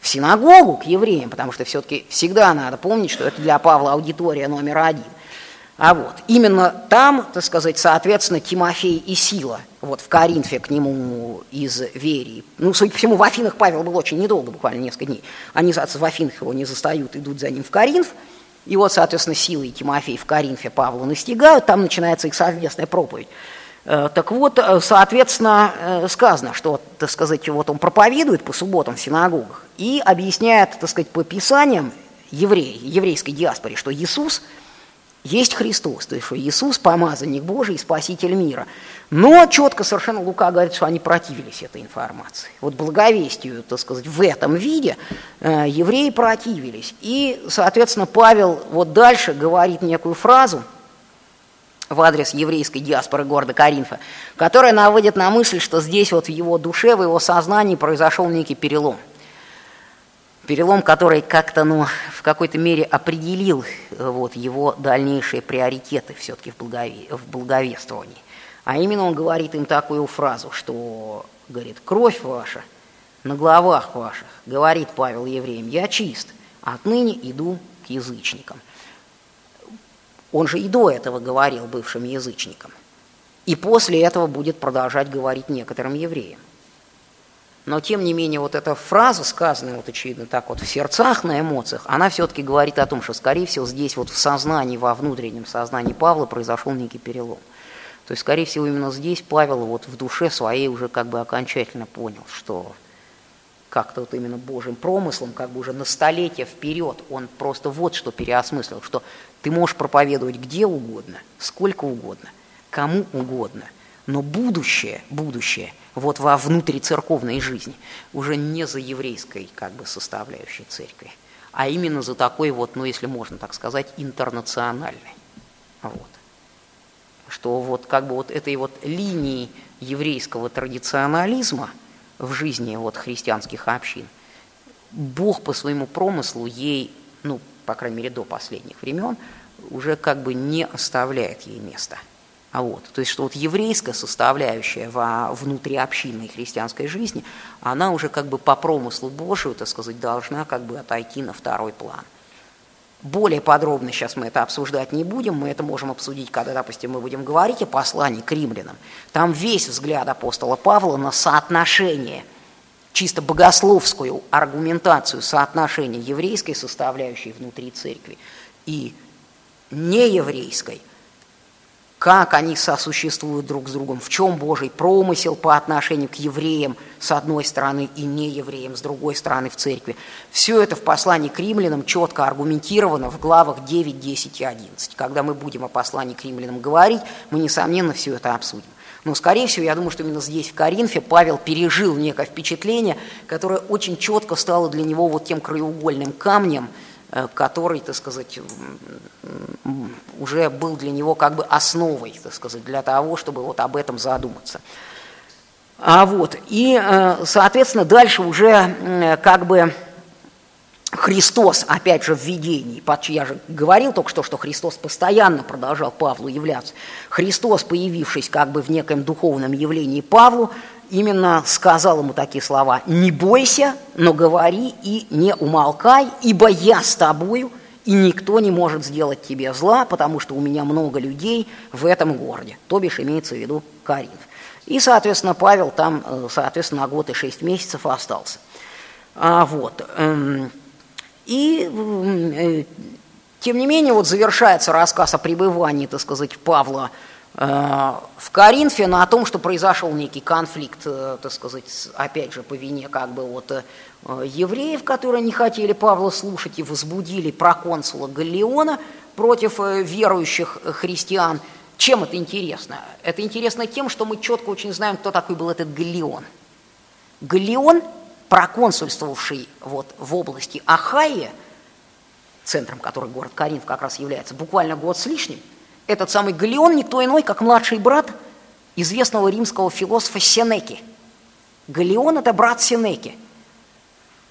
в синагогу к евреям, потому что все-таки всегда надо помнить, что это для Павла аудитория номер один. А вот, именно там, так сказать, соответственно, Тимофей и Сила, вот в Коринфе к нему из Верии. Ну, судя по всему, в Афинах Павел был очень недолго, буквально несколько дней. Они, в Афинах его не застают, идут за ним в Коринф. И вот, соответственно, Сила и Тимофей в Коринфе Павла настигают, там начинается их совместная проповедь. Э, так вот, э, соответственно, э, сказано, что, так сказать, вот он проповедует по субботам в синагогах и объясняет, так сказать, по писаниям евреи, еврейской диаспоре, что Иисус – есть Христос, то есть что Иисус помазанник Божий и Спаситель мира. Но четко совершенно Лука говорит, что они противились этой информации. Вот благовестию, так сказать, в этом виде евреи противились. И, соответственно, Павел вот дальше говорит некую фразу в адрес еврейской диаспоры города Каринфа, которая наводит на мысль, что здесь вот в его душе, в его сознании произошел некий перелом – перелом, который как-то, ну, в какой-то мере определил э, вот, его дальнейшие приоритеты все-таки в, благове, в благовествовании. А именно он говорит им такую фразу, что, говорит, кровь ваша на головах ваших, говорит Павел евреям, я чист, отныне иду к язычникам. Он же и до этого говорил бывшим язычникам. И после этого будет продолжать говорить некоторым евреям. Но, тем не менее, вот эта фраза, сказанная, вот очевидно так вот в сердцах, на эмоциях, она все-таки говорит о том, что, скорее всего, здесь вот в сознании, во внутреннем сознании Павла произошел некий перелом. То есть, скорее всего, именно здесь Павел вот в душе своей уже как бы окончательно понял, что как-то вот именно Божьим промыслом, как бы уже на столетие вперед, он просто вот что переосмыслил, что ты можешь проповедовать где угодно, сколько угодно, кому угодно, но будущее, будущее – вот во внутрицерковной жизни, уже не за еврейской как бы составляющей церкви, а именно за такой вот, ну если можно так сказать, интернациональной. Вот. Что вот как бы вот этой вот линии еврейского традиционализма в жизни вот христианских общин, Бог по своему промыслу ей, ну, по крайней мере, до последних времен, уже как бы не оставляет ей места – а вот, то есть, что вот еврейская составляющая во внутриобщинной христианской жизни, она уже как бы по промыслу Божию, так сказать, должна как бы отойти на второй план. Более подробно сейчас мы это обсуждать не будем, мы это можем обсудить, когда, допустим, мы будем говорить о послании к римлянам. Там весь взгляд апостола Павла на соотношение, чисто богословскую аргументацию соотношения еврейской составляющей внутри церкви и нееврейской – как они сосуществуют друг с другом, в чем Божий промысел по отношению к евреям с одной стороны и неевреям с другой стороны в церкви. Все это в послании к римлянам четко аргументировано в главах 9, 10 и 11. Когда мы будем о послании к римлянам говорить, мы, несомненно, все это обсудим. Но, скорее всего, я думаю, что именно здесь, в Коринфе, Павел пережил некое впечатление, которое очень четко стало для него вот тем краеугольным камнем – Э, который, так сказать, уже был для него как бы основой, так сказать, для того, чтобы вот об этом задуматься. А вот, и, э, соответственно, дальше уже как бы Христос, опять же, в видении, я же говорил только что, что Христос постоянно продолжал Павлу являться. Христос, появившись как бы в неком духовном явлении Павлу, именно сказал ему такие слова «Не бойся, но говори и не умолкай, ибо я с тобою, и никто не может сделать тебе зла, потому что у меня много людей в этом городе». То бишь имеется в виду Каринф. И, соответственно, Павел там, э, соответственно, на год и шесть месяцев остался. А, вот. И, э, тем не менее, вот завершается рассказ о пребывании, так сказать, Павла Э, в Коринфе на том, что произошел некий конфликт, э, так сказать, опять же, по вине как бы вот евреев, которые не хотели Павла слушать и возбудили проконсула Галлиона против верующих христиан. Чем это интересно? Это интересно тем, что мы четко очень знаем, кто такой был этот Галлион. Галлион, проконсульствовавший вот в области Ахайи, центром которой город Коринф как раз является, буквально год с лишним – этот самый Галеон никто иной, как младший брат известного римского философа Сенеки. Галеон – это брат Сенеки.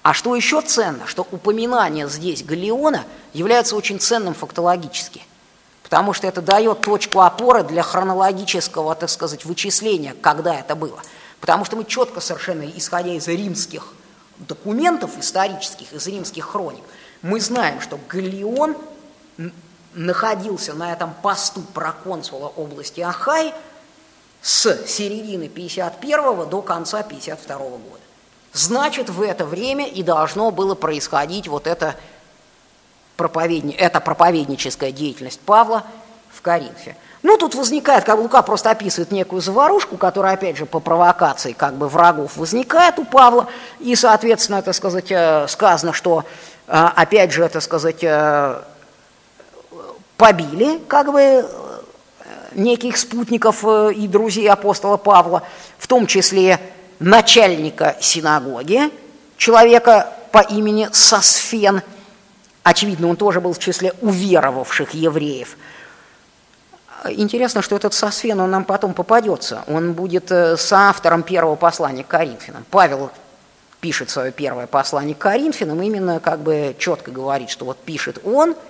А что еще ценно, что упоминание здесь Галеона является очень ценным фактологически, потому что это дает точку опоры для хронологического, так сказать, вычисления, когда это было. Потому что мы четко совершенно, исходя из римских документов исторических, из римских хроник, мы знаем, что Галеон находился на этом посту проконсула области Ахай с середины 51 до конца 52 года. Значит, в это время и должно было происходить вот это, проповедни... эта проповедническая деятельность Павла в Коринфе. Ну, тут возникает, как Лука просто описывает некую заварушку, которая, опять же, по провокации как бы врагов возникает у Павла, и, соответственно, это сказать, э, сказано, что, э, опять же, это сказать, э, побили, как бы, неких спутников и друзей апостола Павла, в том числе начальника синагоги, человека по имени Сосфен, очевидно, он тоже был в числе уверовавших евреев. Интересно, что этот Сосфен, он нам потом попадется. Он будет э, соавтором первого послания к Коринфянам. Павел пишет свое первое послание к Коринфянам, именно как бы четко говорит, что вот пишет он –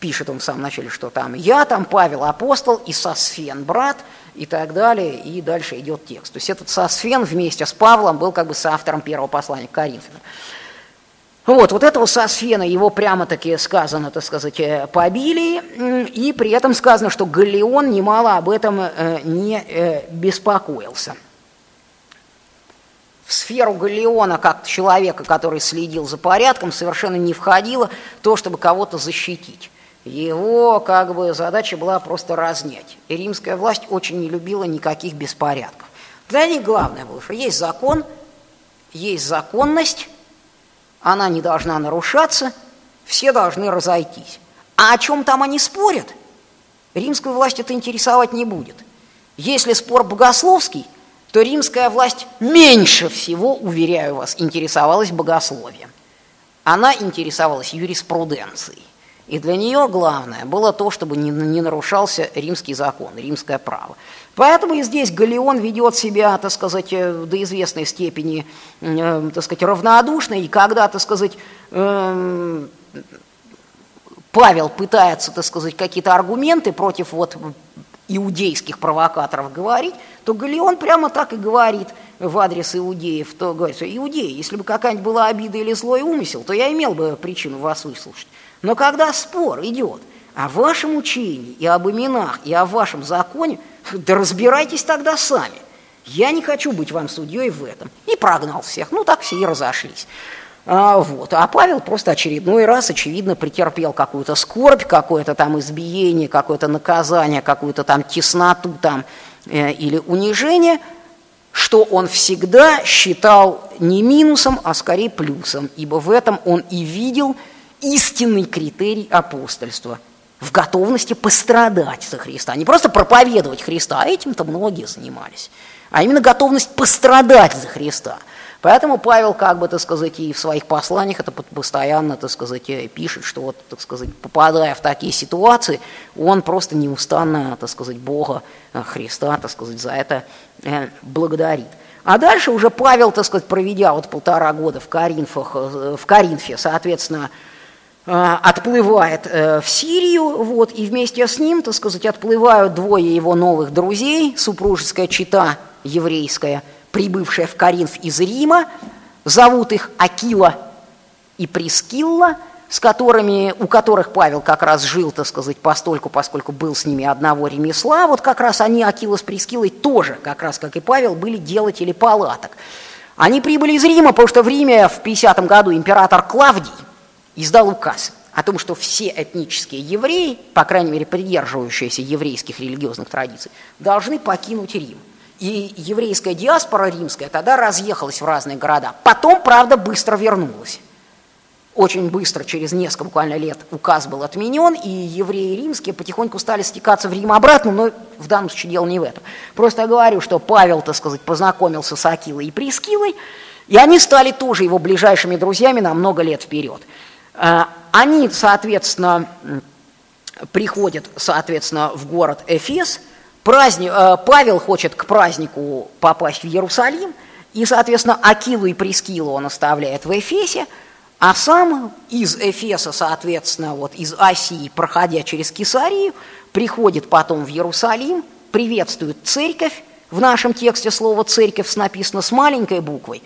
пишет он в самом начале, что там я, там Павел апостол и Сосфен брат и так далее, и дальше идет текст. То есть этот Сосфен вместе с Павлом был как бы соавтором первого послания к Коринфянам. Вот, вот этого Сосфена, его прямо-таки сказано, так сказать, э, побили, и при этом сказано, что Галеон немало об этом э, не э, беспокоился. В сферу Галеона, как человека, который следил за порядком, совершенно не входило то, чтобы кого-то защитить. Его как бы задача была просто разнять. И римская власть очень не любила никаких беспорядков. Для них главное было, что есть закон, есть законность, она не должна нарушаться, все должны разойтись. А о чем там они спорят, римскую власть это интересовать не будет. Если спор богословский, то римская власть меньше всего, уверяю вас, интересовалась богословием. Она интересовалась юриспруденцией. И для нее главное было то, чтобы не, не нарушался римский закон, римское право. Поэтому и здесь Галеон ведет себя, так сказать, э, до известной степени, э, так сказать, равнодушно, и когда, так сказать, э, Павел пытается, так сказать, какие-то аргументы против вот иудейских провокаторов говорить, то Галеон прямо так и говорит в адрес иудеев, то говорит, что иудеи, если бы какая-нибудь была обида или злой умысел, то я имел бы причину вас выслушать. Но когда спор идет о вашем учении и об именах, и о вашем законе, да разбирайтесь тогда сами. Я не хочу быть вам судьей в этом. И прогнал всех. Ну, так все и разошлись. А, вот. а Павел просто очередной раз, очевидно, претерпел какую-то скорбь, какое-то там избиение, какое-то наказание, какую-то там тесноту там, э, или унижение, что он всегда считал не минусом, а скорее плюсом, ибо в этом он и видел – истинный критерий апостольства в готовности пострадать за Христа. Не просто проповедовать Христа, а этим-то многие занимались, а именно готовность пострадать за Христа. Поэтому Павел, как бы, так сказать, и в своих посланиях это постоянно, так сказать, э, пишет, что вот, так сказать, попадая в такие ситуации, он просто неустанно, так сказать, Бога, э, Христа, так сказать, за это э, благодарит. А дальше уже Павел, так сказать, проведя вот полтора года в, Коринфах, в Коринфе, соответственно, отплывает э, в Сирию, вот, и вместе с ним, так сказать, отплывают двое его новых друзей, супружеская чита еврейская, прибывшая в Коринф из Рима, зовут их Акила и Прискилла, с которыми, у которых Павел как раз жил, так сказать, постольку, поскольку был с ними одного ремесла, вот как раз они, Акила с Прискилой, тоже, как раз как и Павел, были делатели палаток. Они прибыли из Рима, потому что в Риме в 50 году император Клавдий издал указ о том, что все этнические евреи, по крайней мере придерживающиеся еврейских религиозных традиций, должны покинуть Рим. И еврейская диаспора римская тогда разъехалась в разные города. Потом, правда, быстро вернулась. Очень быстро, через несколько буквально лет, указ был отменен, и евреи римские потихоньку стали стекаться в Рим обратно, но в данном случае дело не в этом. Просто я говорю, что Павел, так сказать, познакомился с Акилой и Прескилой, и они стали тоже его ближайшими друзьями на много лет вперед. Э, они, соответственно, приходят, соответственно, в город Эфес, Праздник, э, Павел хочет к празднику попасть в Иерусалим, и, соответственно, Акилу и Прескилу он оставляет в Эфесе, а сам из Эфеса, соответственно, вот из Асии, проходя через Кесарию, приходит потом в Иерусалим, приветствует церковь, в нашем тексте слово «церковь» написано с маленькой буквой,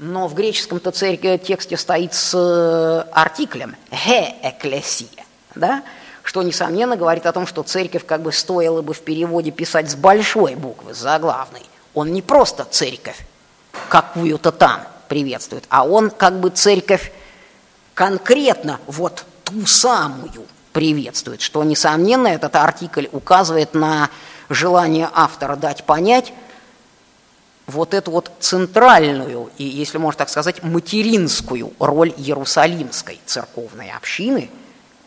но в греческом-то тексте стоит с э, артиклем «he ecclesia», да? что, несомненно, говорит о том, что церковь как бы стоило бы в переводе писать с большой буквы, заглавной. Он не просто церковь, какую-то там приветствует, а он как бы церковь конкретно вот ту самую приветствует, что, несомненно, этот артикль указывает на желание автора дать понять вот эту вот центральную и, если можно так сказать, материнскую роль Иерусалимской церковной общины,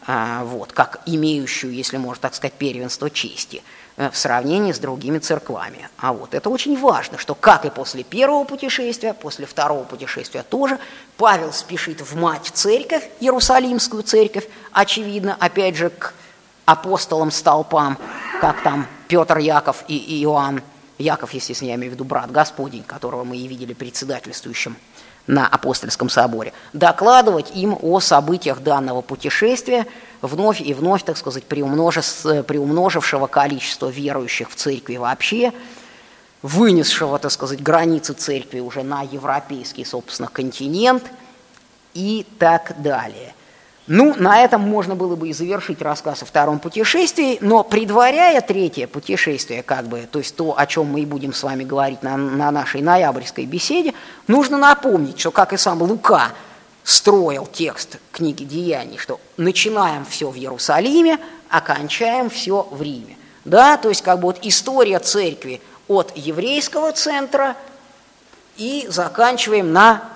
а, вот, как имеющую, если можно так сказать, первенство чести э, в сравнении с другими церквами. А вот это очень важно, что как и после первого путешествия, после второго путешествия тоже, Павел спешит в мать церковь, Иерусалимскую церковь, очевидно, опять же, к апостолам, столпам, как там Петр, Яков и Иоанн, Яков, естественно, я имею в виду брат Господень, которого мы и видели председательствующим на апостольском соборе, докладывать им о событиях данного путешествия, вновь и вновь, так сказать, приумножив, приумножившего количество верующих в церкви вообще, вынесшего, так сказать, границы церкви уже на европейский, собственно, континент и так далее – ну, на этом можно было бы и завершить рассказ о втором путешествии, но предваряя третье путешествие, как бы, то есть то, о чем мы и будем с вами говорить на, на нашей ноябрьской беседе, нужно напомнить, что, как и сам Лука строил текст книги «Деяний», что начинаем все в Иерусалиме, окончаем все в Риме. Да, то есть как бы вот история церкви от еврейского центра и заканчиваем на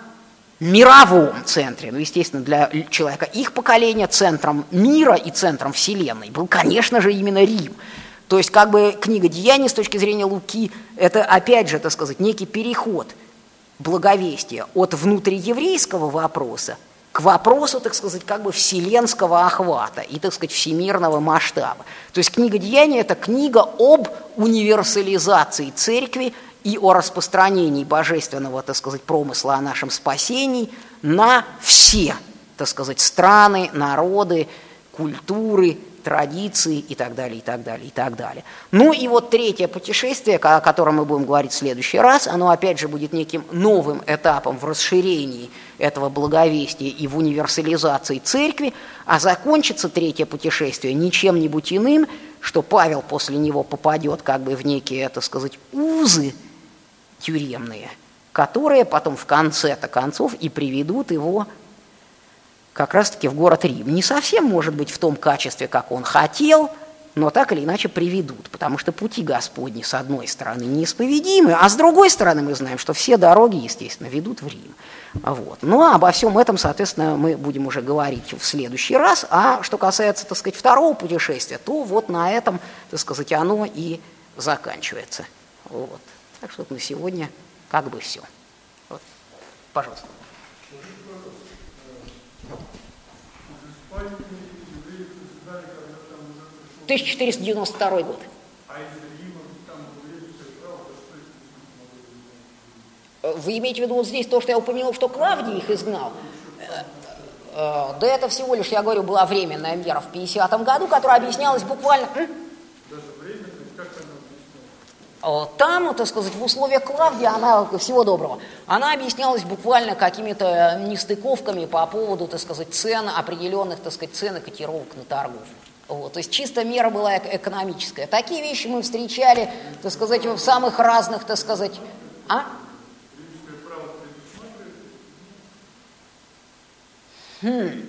мировом центре, ну, естественно, для человека их поколения центром мира и центром Вселенной был, конечно же, именно Рим. То есть, как бы книга «Деяний» с точки зрения Луки, это, опять же, так сказать, некий переход благовестия от внутриеврейского вопроса к вопросу, так сказать, как бы вселенского охвата и, так сказать, всемирного масштаба. То есть книга «Деяния» – это книга об универсализации церкви и о распространении божественного, так сказать, промысла о нашем спасении на все, так сказать, страны, народы, культуры, традиции и так далее, и так далее, и так далее. Ну и вот третье путешествие, о котором мы будем говорить в следующий раз, оно опять же будет неким новым этапом в расширении этого благовестия и в универсализации церкви, а закончится третье путешествие ничем-нибудь иным, что Павел после него попадет как бы в некие, так сказать, узы тюремные, которые потом в конце-то концов и приведут его как раз-таки в город Рим. Не совсем, может быть, в том качестве, как он хотел, но так или иначе приведут, потому что пути Господни, с одной стороны, неисповедимы, а с другой стороны мы знаем, что все дороги, естественно, ведут в Рим. Вот. Ну, а обо всем этом, соответственно, мы будем уже говорить в следующий раз. А что касается, так сказать, второго путешествия, то вот на этом, так сказать, оно и заканчивается. Вот. Так что на сегодня как бы все. Вот. Пожалуйста. 1492 год. Вы имеете в виду вот здесь то, что я упомянул, что Клавдий их изгнал? Э, э, да это всего лишь, я говорю, была временная мера в 50 году, которая объяснялась буквально... Там, так сказать, в условиях Клавдии, она, всего доброго, она объяснялась буквально какими-то нестыковками по поводу, так сказать, цен, определенных, так сказать, цен и котировок на торговлю. Вот, то есть чисто мера была экономическая. Такие вещи мы встречали, так сказать, в самых разных, так сказать, а? Хм,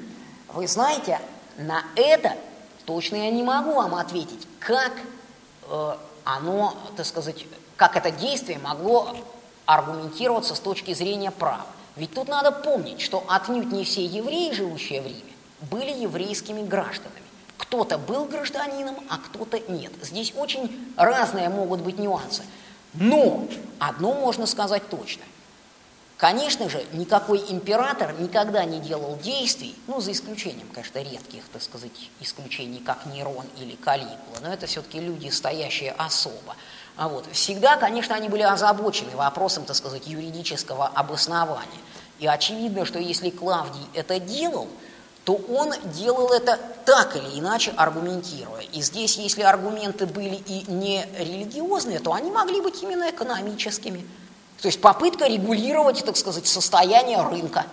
вы знаете, на это точно я не могу вам ответить, как э, оно, так сказать, как это действие могло аргументироваться с точки зрения права. Ведь тут надо помнить, что отнюдь не все евреи, живущие в Риме, были еврейскими гражданами. Кто-то был гражданином, а кто-то нет. Здесь очень разные могут быть нюансы. Но одно можно сказать точно. Конечно же, никакой император никогда не делал действий, ну, за исключением, конечно, редких, так сказать, исключений, как Нерон или Калигула, но это все-таки люди, стоящие особо. А вот, всегда, конечно, они были озабочены вопросом, так сказать, юридического обоснования. И очевидно, что если Клавдий это делал, то он делал это так или иначе аргументируя. И здесь, если аргументы были и не религиозные, то они могли быть именно экономическими. То есть попытка регулировать, так сказать, состояние рынка.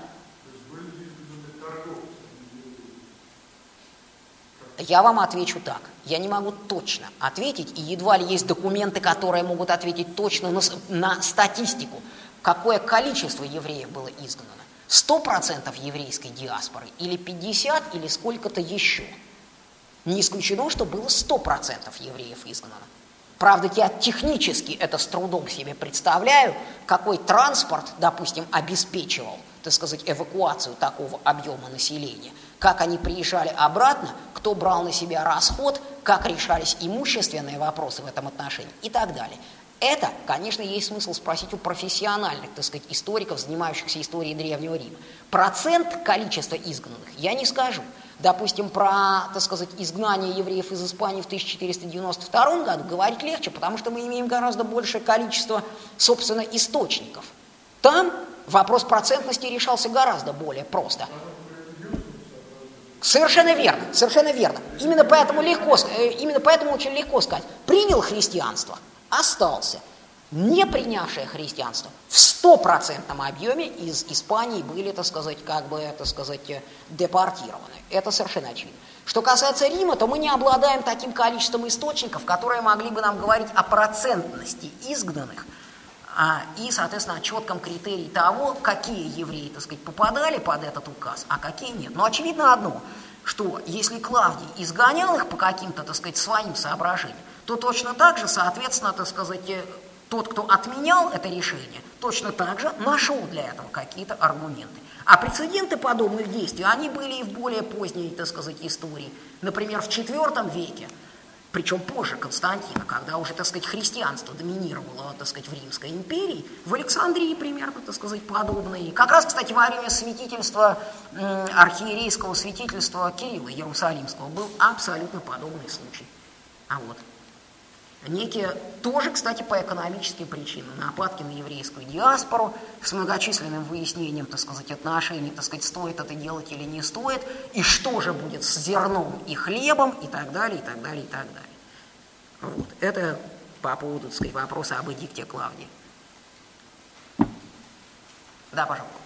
Я вам отвечу так. Я не могу точно ответить, и едва ли есть документы, которые могут ответить точно на, на статистику, какое количество евреев было изгнано. Сто процентов еврейской диаспоры или 50 или сколько-то еще. Не исключено, что было сто процентов евреев изгнано. Правда, я технически это с трудом себе представляю, какой транспорт, допустим, обеспечивал, так сказать, эвакуацию такого объема населения, как они приезжали обратно, кто брал на себя расход, как решались имущественные вопросы в этом отношении и так далее. Это, конечно, есть смысл спросить у профессиональных, так сказать, историков, занимающихся историей Древнего Рима. Процент количества изгнанных я не скажу. Допустим, про, так сказать, изгнание евреев из Испании в 1492 году говорить легче, потому что мы имеем гораздо большее количество, собственно, источников. Там вопрос процентности решался гораздо более просто. Совершенно верно, совершенно верно. Именно поэтому легко, э, именно поэтому очень легко сказать. Принял христианство, остался – не принявшие христианство, в стопроцентном объеме из Испании были, так сказать, как бы, так сказать, депортированы. Это совершенно очевидно. Что касается Рима, то мы не обладаем таким количеством источников, которые могли бы нам говорить о процентности изгнанных а, и, соответственно, о четком критерии того, какие евреи, так сказать, попадали под этот указ, а какие нет. Но очевидно одно, что если Клавдий изгонял их по каким-то, так сказать, своим соображениям, то точно так же, соответственно, так сказать, тот, кто отменял это решение, точно так же нашел для этого какие-то аргументы. А прецеденты подобных действий, они были и в более поздней, так сказать, истории. Например, в IV веке, причем позже Константина, когда уже, так сказать, христианство доминировало, так сказать, в Римской империи, в Александрии примерно, так сказать, подобные. Как раз, кстати, во время святительства, архиерейского святительства Кирилла Иерусалимского был абсолютно подобный случай. А вот некие, тоже, кстати, по экономическим причинам, нападки на еврейскую диаспору с многочисленным выяснением, так сказать, отношений, так сказать, стоит это делать или не стоит, и что же будет с зерном и хлебом, и так далее, и так далее, и так далее. Вот. Это по поводу, так сказать, вопроса об эдикте Клавдии. Да, пожалуйста.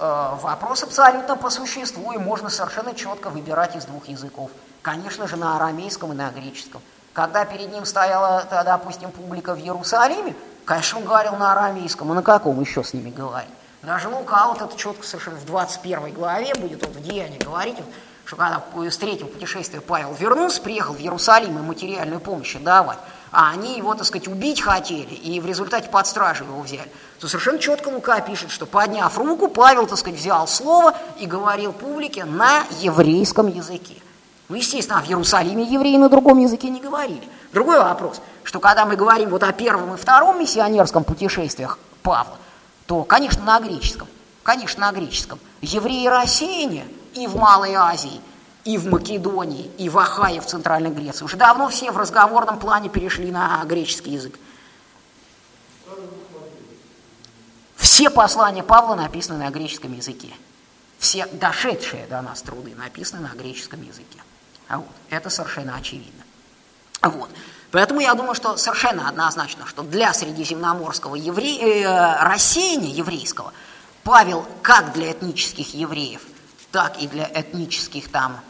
Вопрос абсолютно по существу, и можно совершенно четко выбирать из двух языков. Конечно же, на арамейском и на греческом. Когда перед ним стояла, допустим, публика в Иерусалиме, конечно, он говорил на арамейском, а на каком еще с ними говорить? Даже Лука вот это четко совершенно в 21 главе будет, он в Деянии говорить, что когда с третьего путешествия Павел вернулся, приехал в Иерусалим и материальную помощь давать, а они его, так сказать, убить хотели, и в результате под стражу его взяли, то совершенно четко Лука пишет, что подняв руку, Павел, так сказать, взял слово и говорил публике на еврейском языке. Ну, естественно, а в Иерусалиме евреи на другом языке не говорили. Другой вопрос, что когда мы говорим вот о первом и втором миссионерском путешествиях Павла, то, конечно, на греческом, конечно, на греческом. Евреи рассеяния и в Малой Азии, и в Македонии, и в Ахае, в Центральной Греции. Уже давно все в разговорном плане перешли на греческий язык. Все послания Павла написаны на греческом языке. Все дошедшие до нас труды написаны на греческом языке. А вот, это совершенно очевидно. Вот. Поэтому я думаю, что совершенно однозначно, что для средиземноморского евре... э, рассеяния еврейского Павел как для этнических евреев, так и для этнических там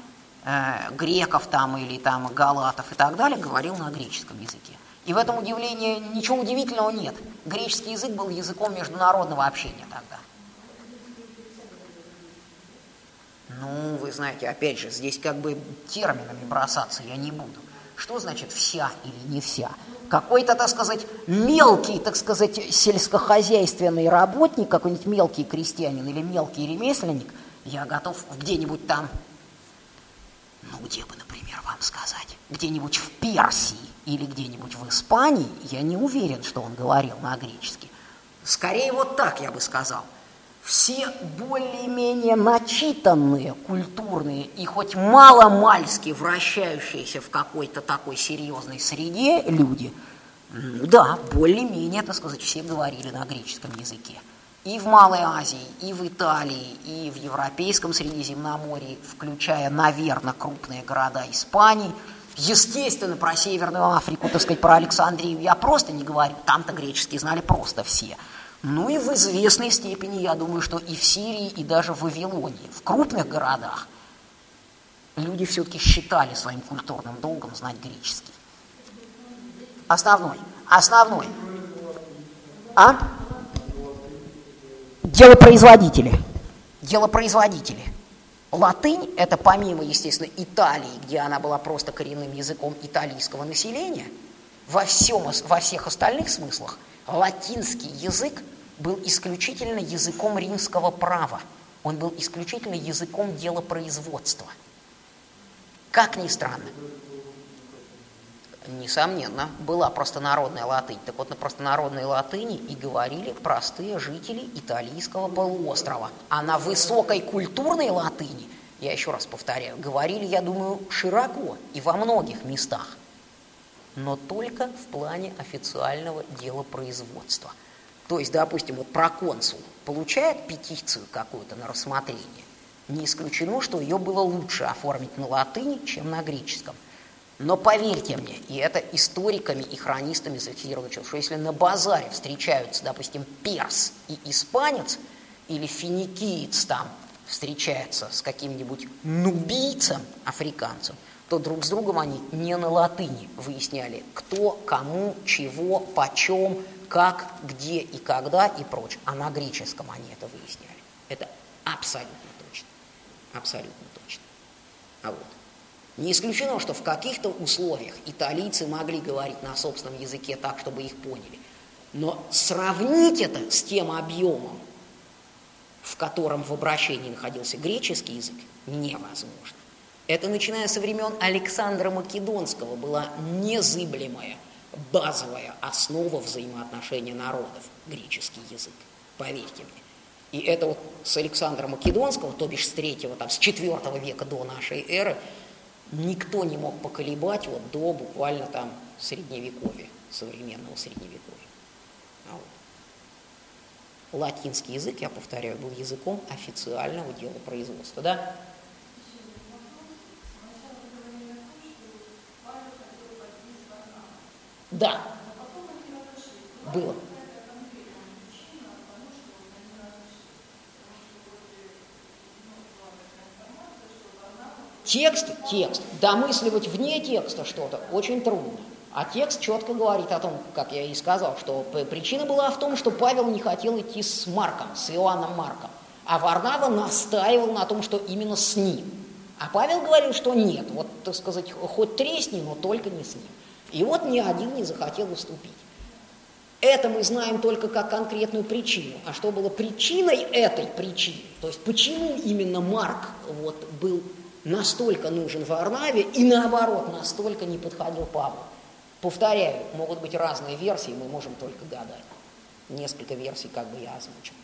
греков там или там галатов и так далее говорил на греческом языке. И в этом удивлении ничего удивительного нет. Греческий язык был языком международного общения тогда. Ну, вы знаете, опять же, здесь как бы терминами бросаться я не буду. Что значит вся или не вся? Какой-то, так сказать, мелкий, так сказать, сельскохозяйственный работник, какой-нибудь мелкий крестьянин или мелкий ремесленник, я готов где-нибудь там Ну, где бы, например, вам сказать? Где-нибудь в Персии или где-нибудь в Испании, я не уверен, что он говорил на греческий. Скорее вот так я бы сказал. Все более-менее начитанные, культурные и хоть мало-мальски вращающиеся в какой-то такой серьезной среде люди, ну да, более-менее, так сказать, все говорили на греческом языке и в Малой Азии, и в Италии, и в Европейском Средиземноморье, включая, наверное, крупные города Испании. Естественно, про Северную Африку, так сказать, про Александрию я просто не говорю, там-то греческий знали просто все. Ну и в известной степени, я думаю, что и в Сирии, и даже в Вавилонии, в крупных городах, люди все-таки считали своим культурным долгом знать греческий. Основной, основной. А? Делопроизводители. Делопроизводители. Латынь – это помимо, естественно, Италии, где она была просто коренным языком италийского населения, во, всем, во всех остальных смыслах латинский язык был исключительно языком римского права. Он был исключительно языком делопроизводства. Как ни странно, Несомненно, была простонародная латынь. Так вот, на простонародной латыни и говорили простые жители италийского полуострова. А на высокой культурной латыни, я еще раз повторяю, говорили, я думаю, широко и во многих местах. Но только в плане официального дела производства. То есть, допустим, вот проконсул получает петицию какую-то на рассмотрение. Не исключено, что ее было лучше оформить на латыни, чем на греческом – но поверьте мне, и это историками и хронистами зафиксировано, что если на базаре встречаются, допустим, перс и испанец, или финикиец там встречается с каким-нибудь нубийцем, африканцем, то друг с другом они не на латыни выясняли, кто, кому, чего, почем, как, где и когда и прочее. А на греческом они это выясняли. Это абсолютно точно. Абсолютно точно. А вот. Не исключено, что в каких-то условиях италийцы могли говорить на собственном языке так, чтобы их поняли. Но сравнить это с тем объемом, в котором в обращении находился греческий язык, невозможно. Это, начиная со времен Александра Македонского, была незыблемая, базовая основа взаимоотношения народов, греческий язык. Поверьте мне. И это вот с Александра Македонского, то бишь с третьего, там, с четвертого века до нашей эры, никто не мог поколебать вот до буквально там средневековья, современного средневековья. А вот. Латинский язык, я повторяю, был языком официального дела производства, да? Да, было. Текст, текст, домысливать вне текста что-то очень трудно. А текст четко говорит о том, как я и сказал, что причина была в том, что Павел не хотел идти с Марком, с Иоанном Марком. А Варнава настаивал на том, что именно с ним. А Павел говорил, что нет, вот, так сказать, хоть тресни, но только не с ним. И вот ни один не захотел уступить. Это мы знаем только как конкретную причину. А что было причиной этой причины? То есть почему именно Марк вот, был настолько нужен Варнаве и наоборот настолько не подходил Павлу. Повторяю, могут быть разные версии, мы можем только гадать. Несколько версий как бы я озвучил.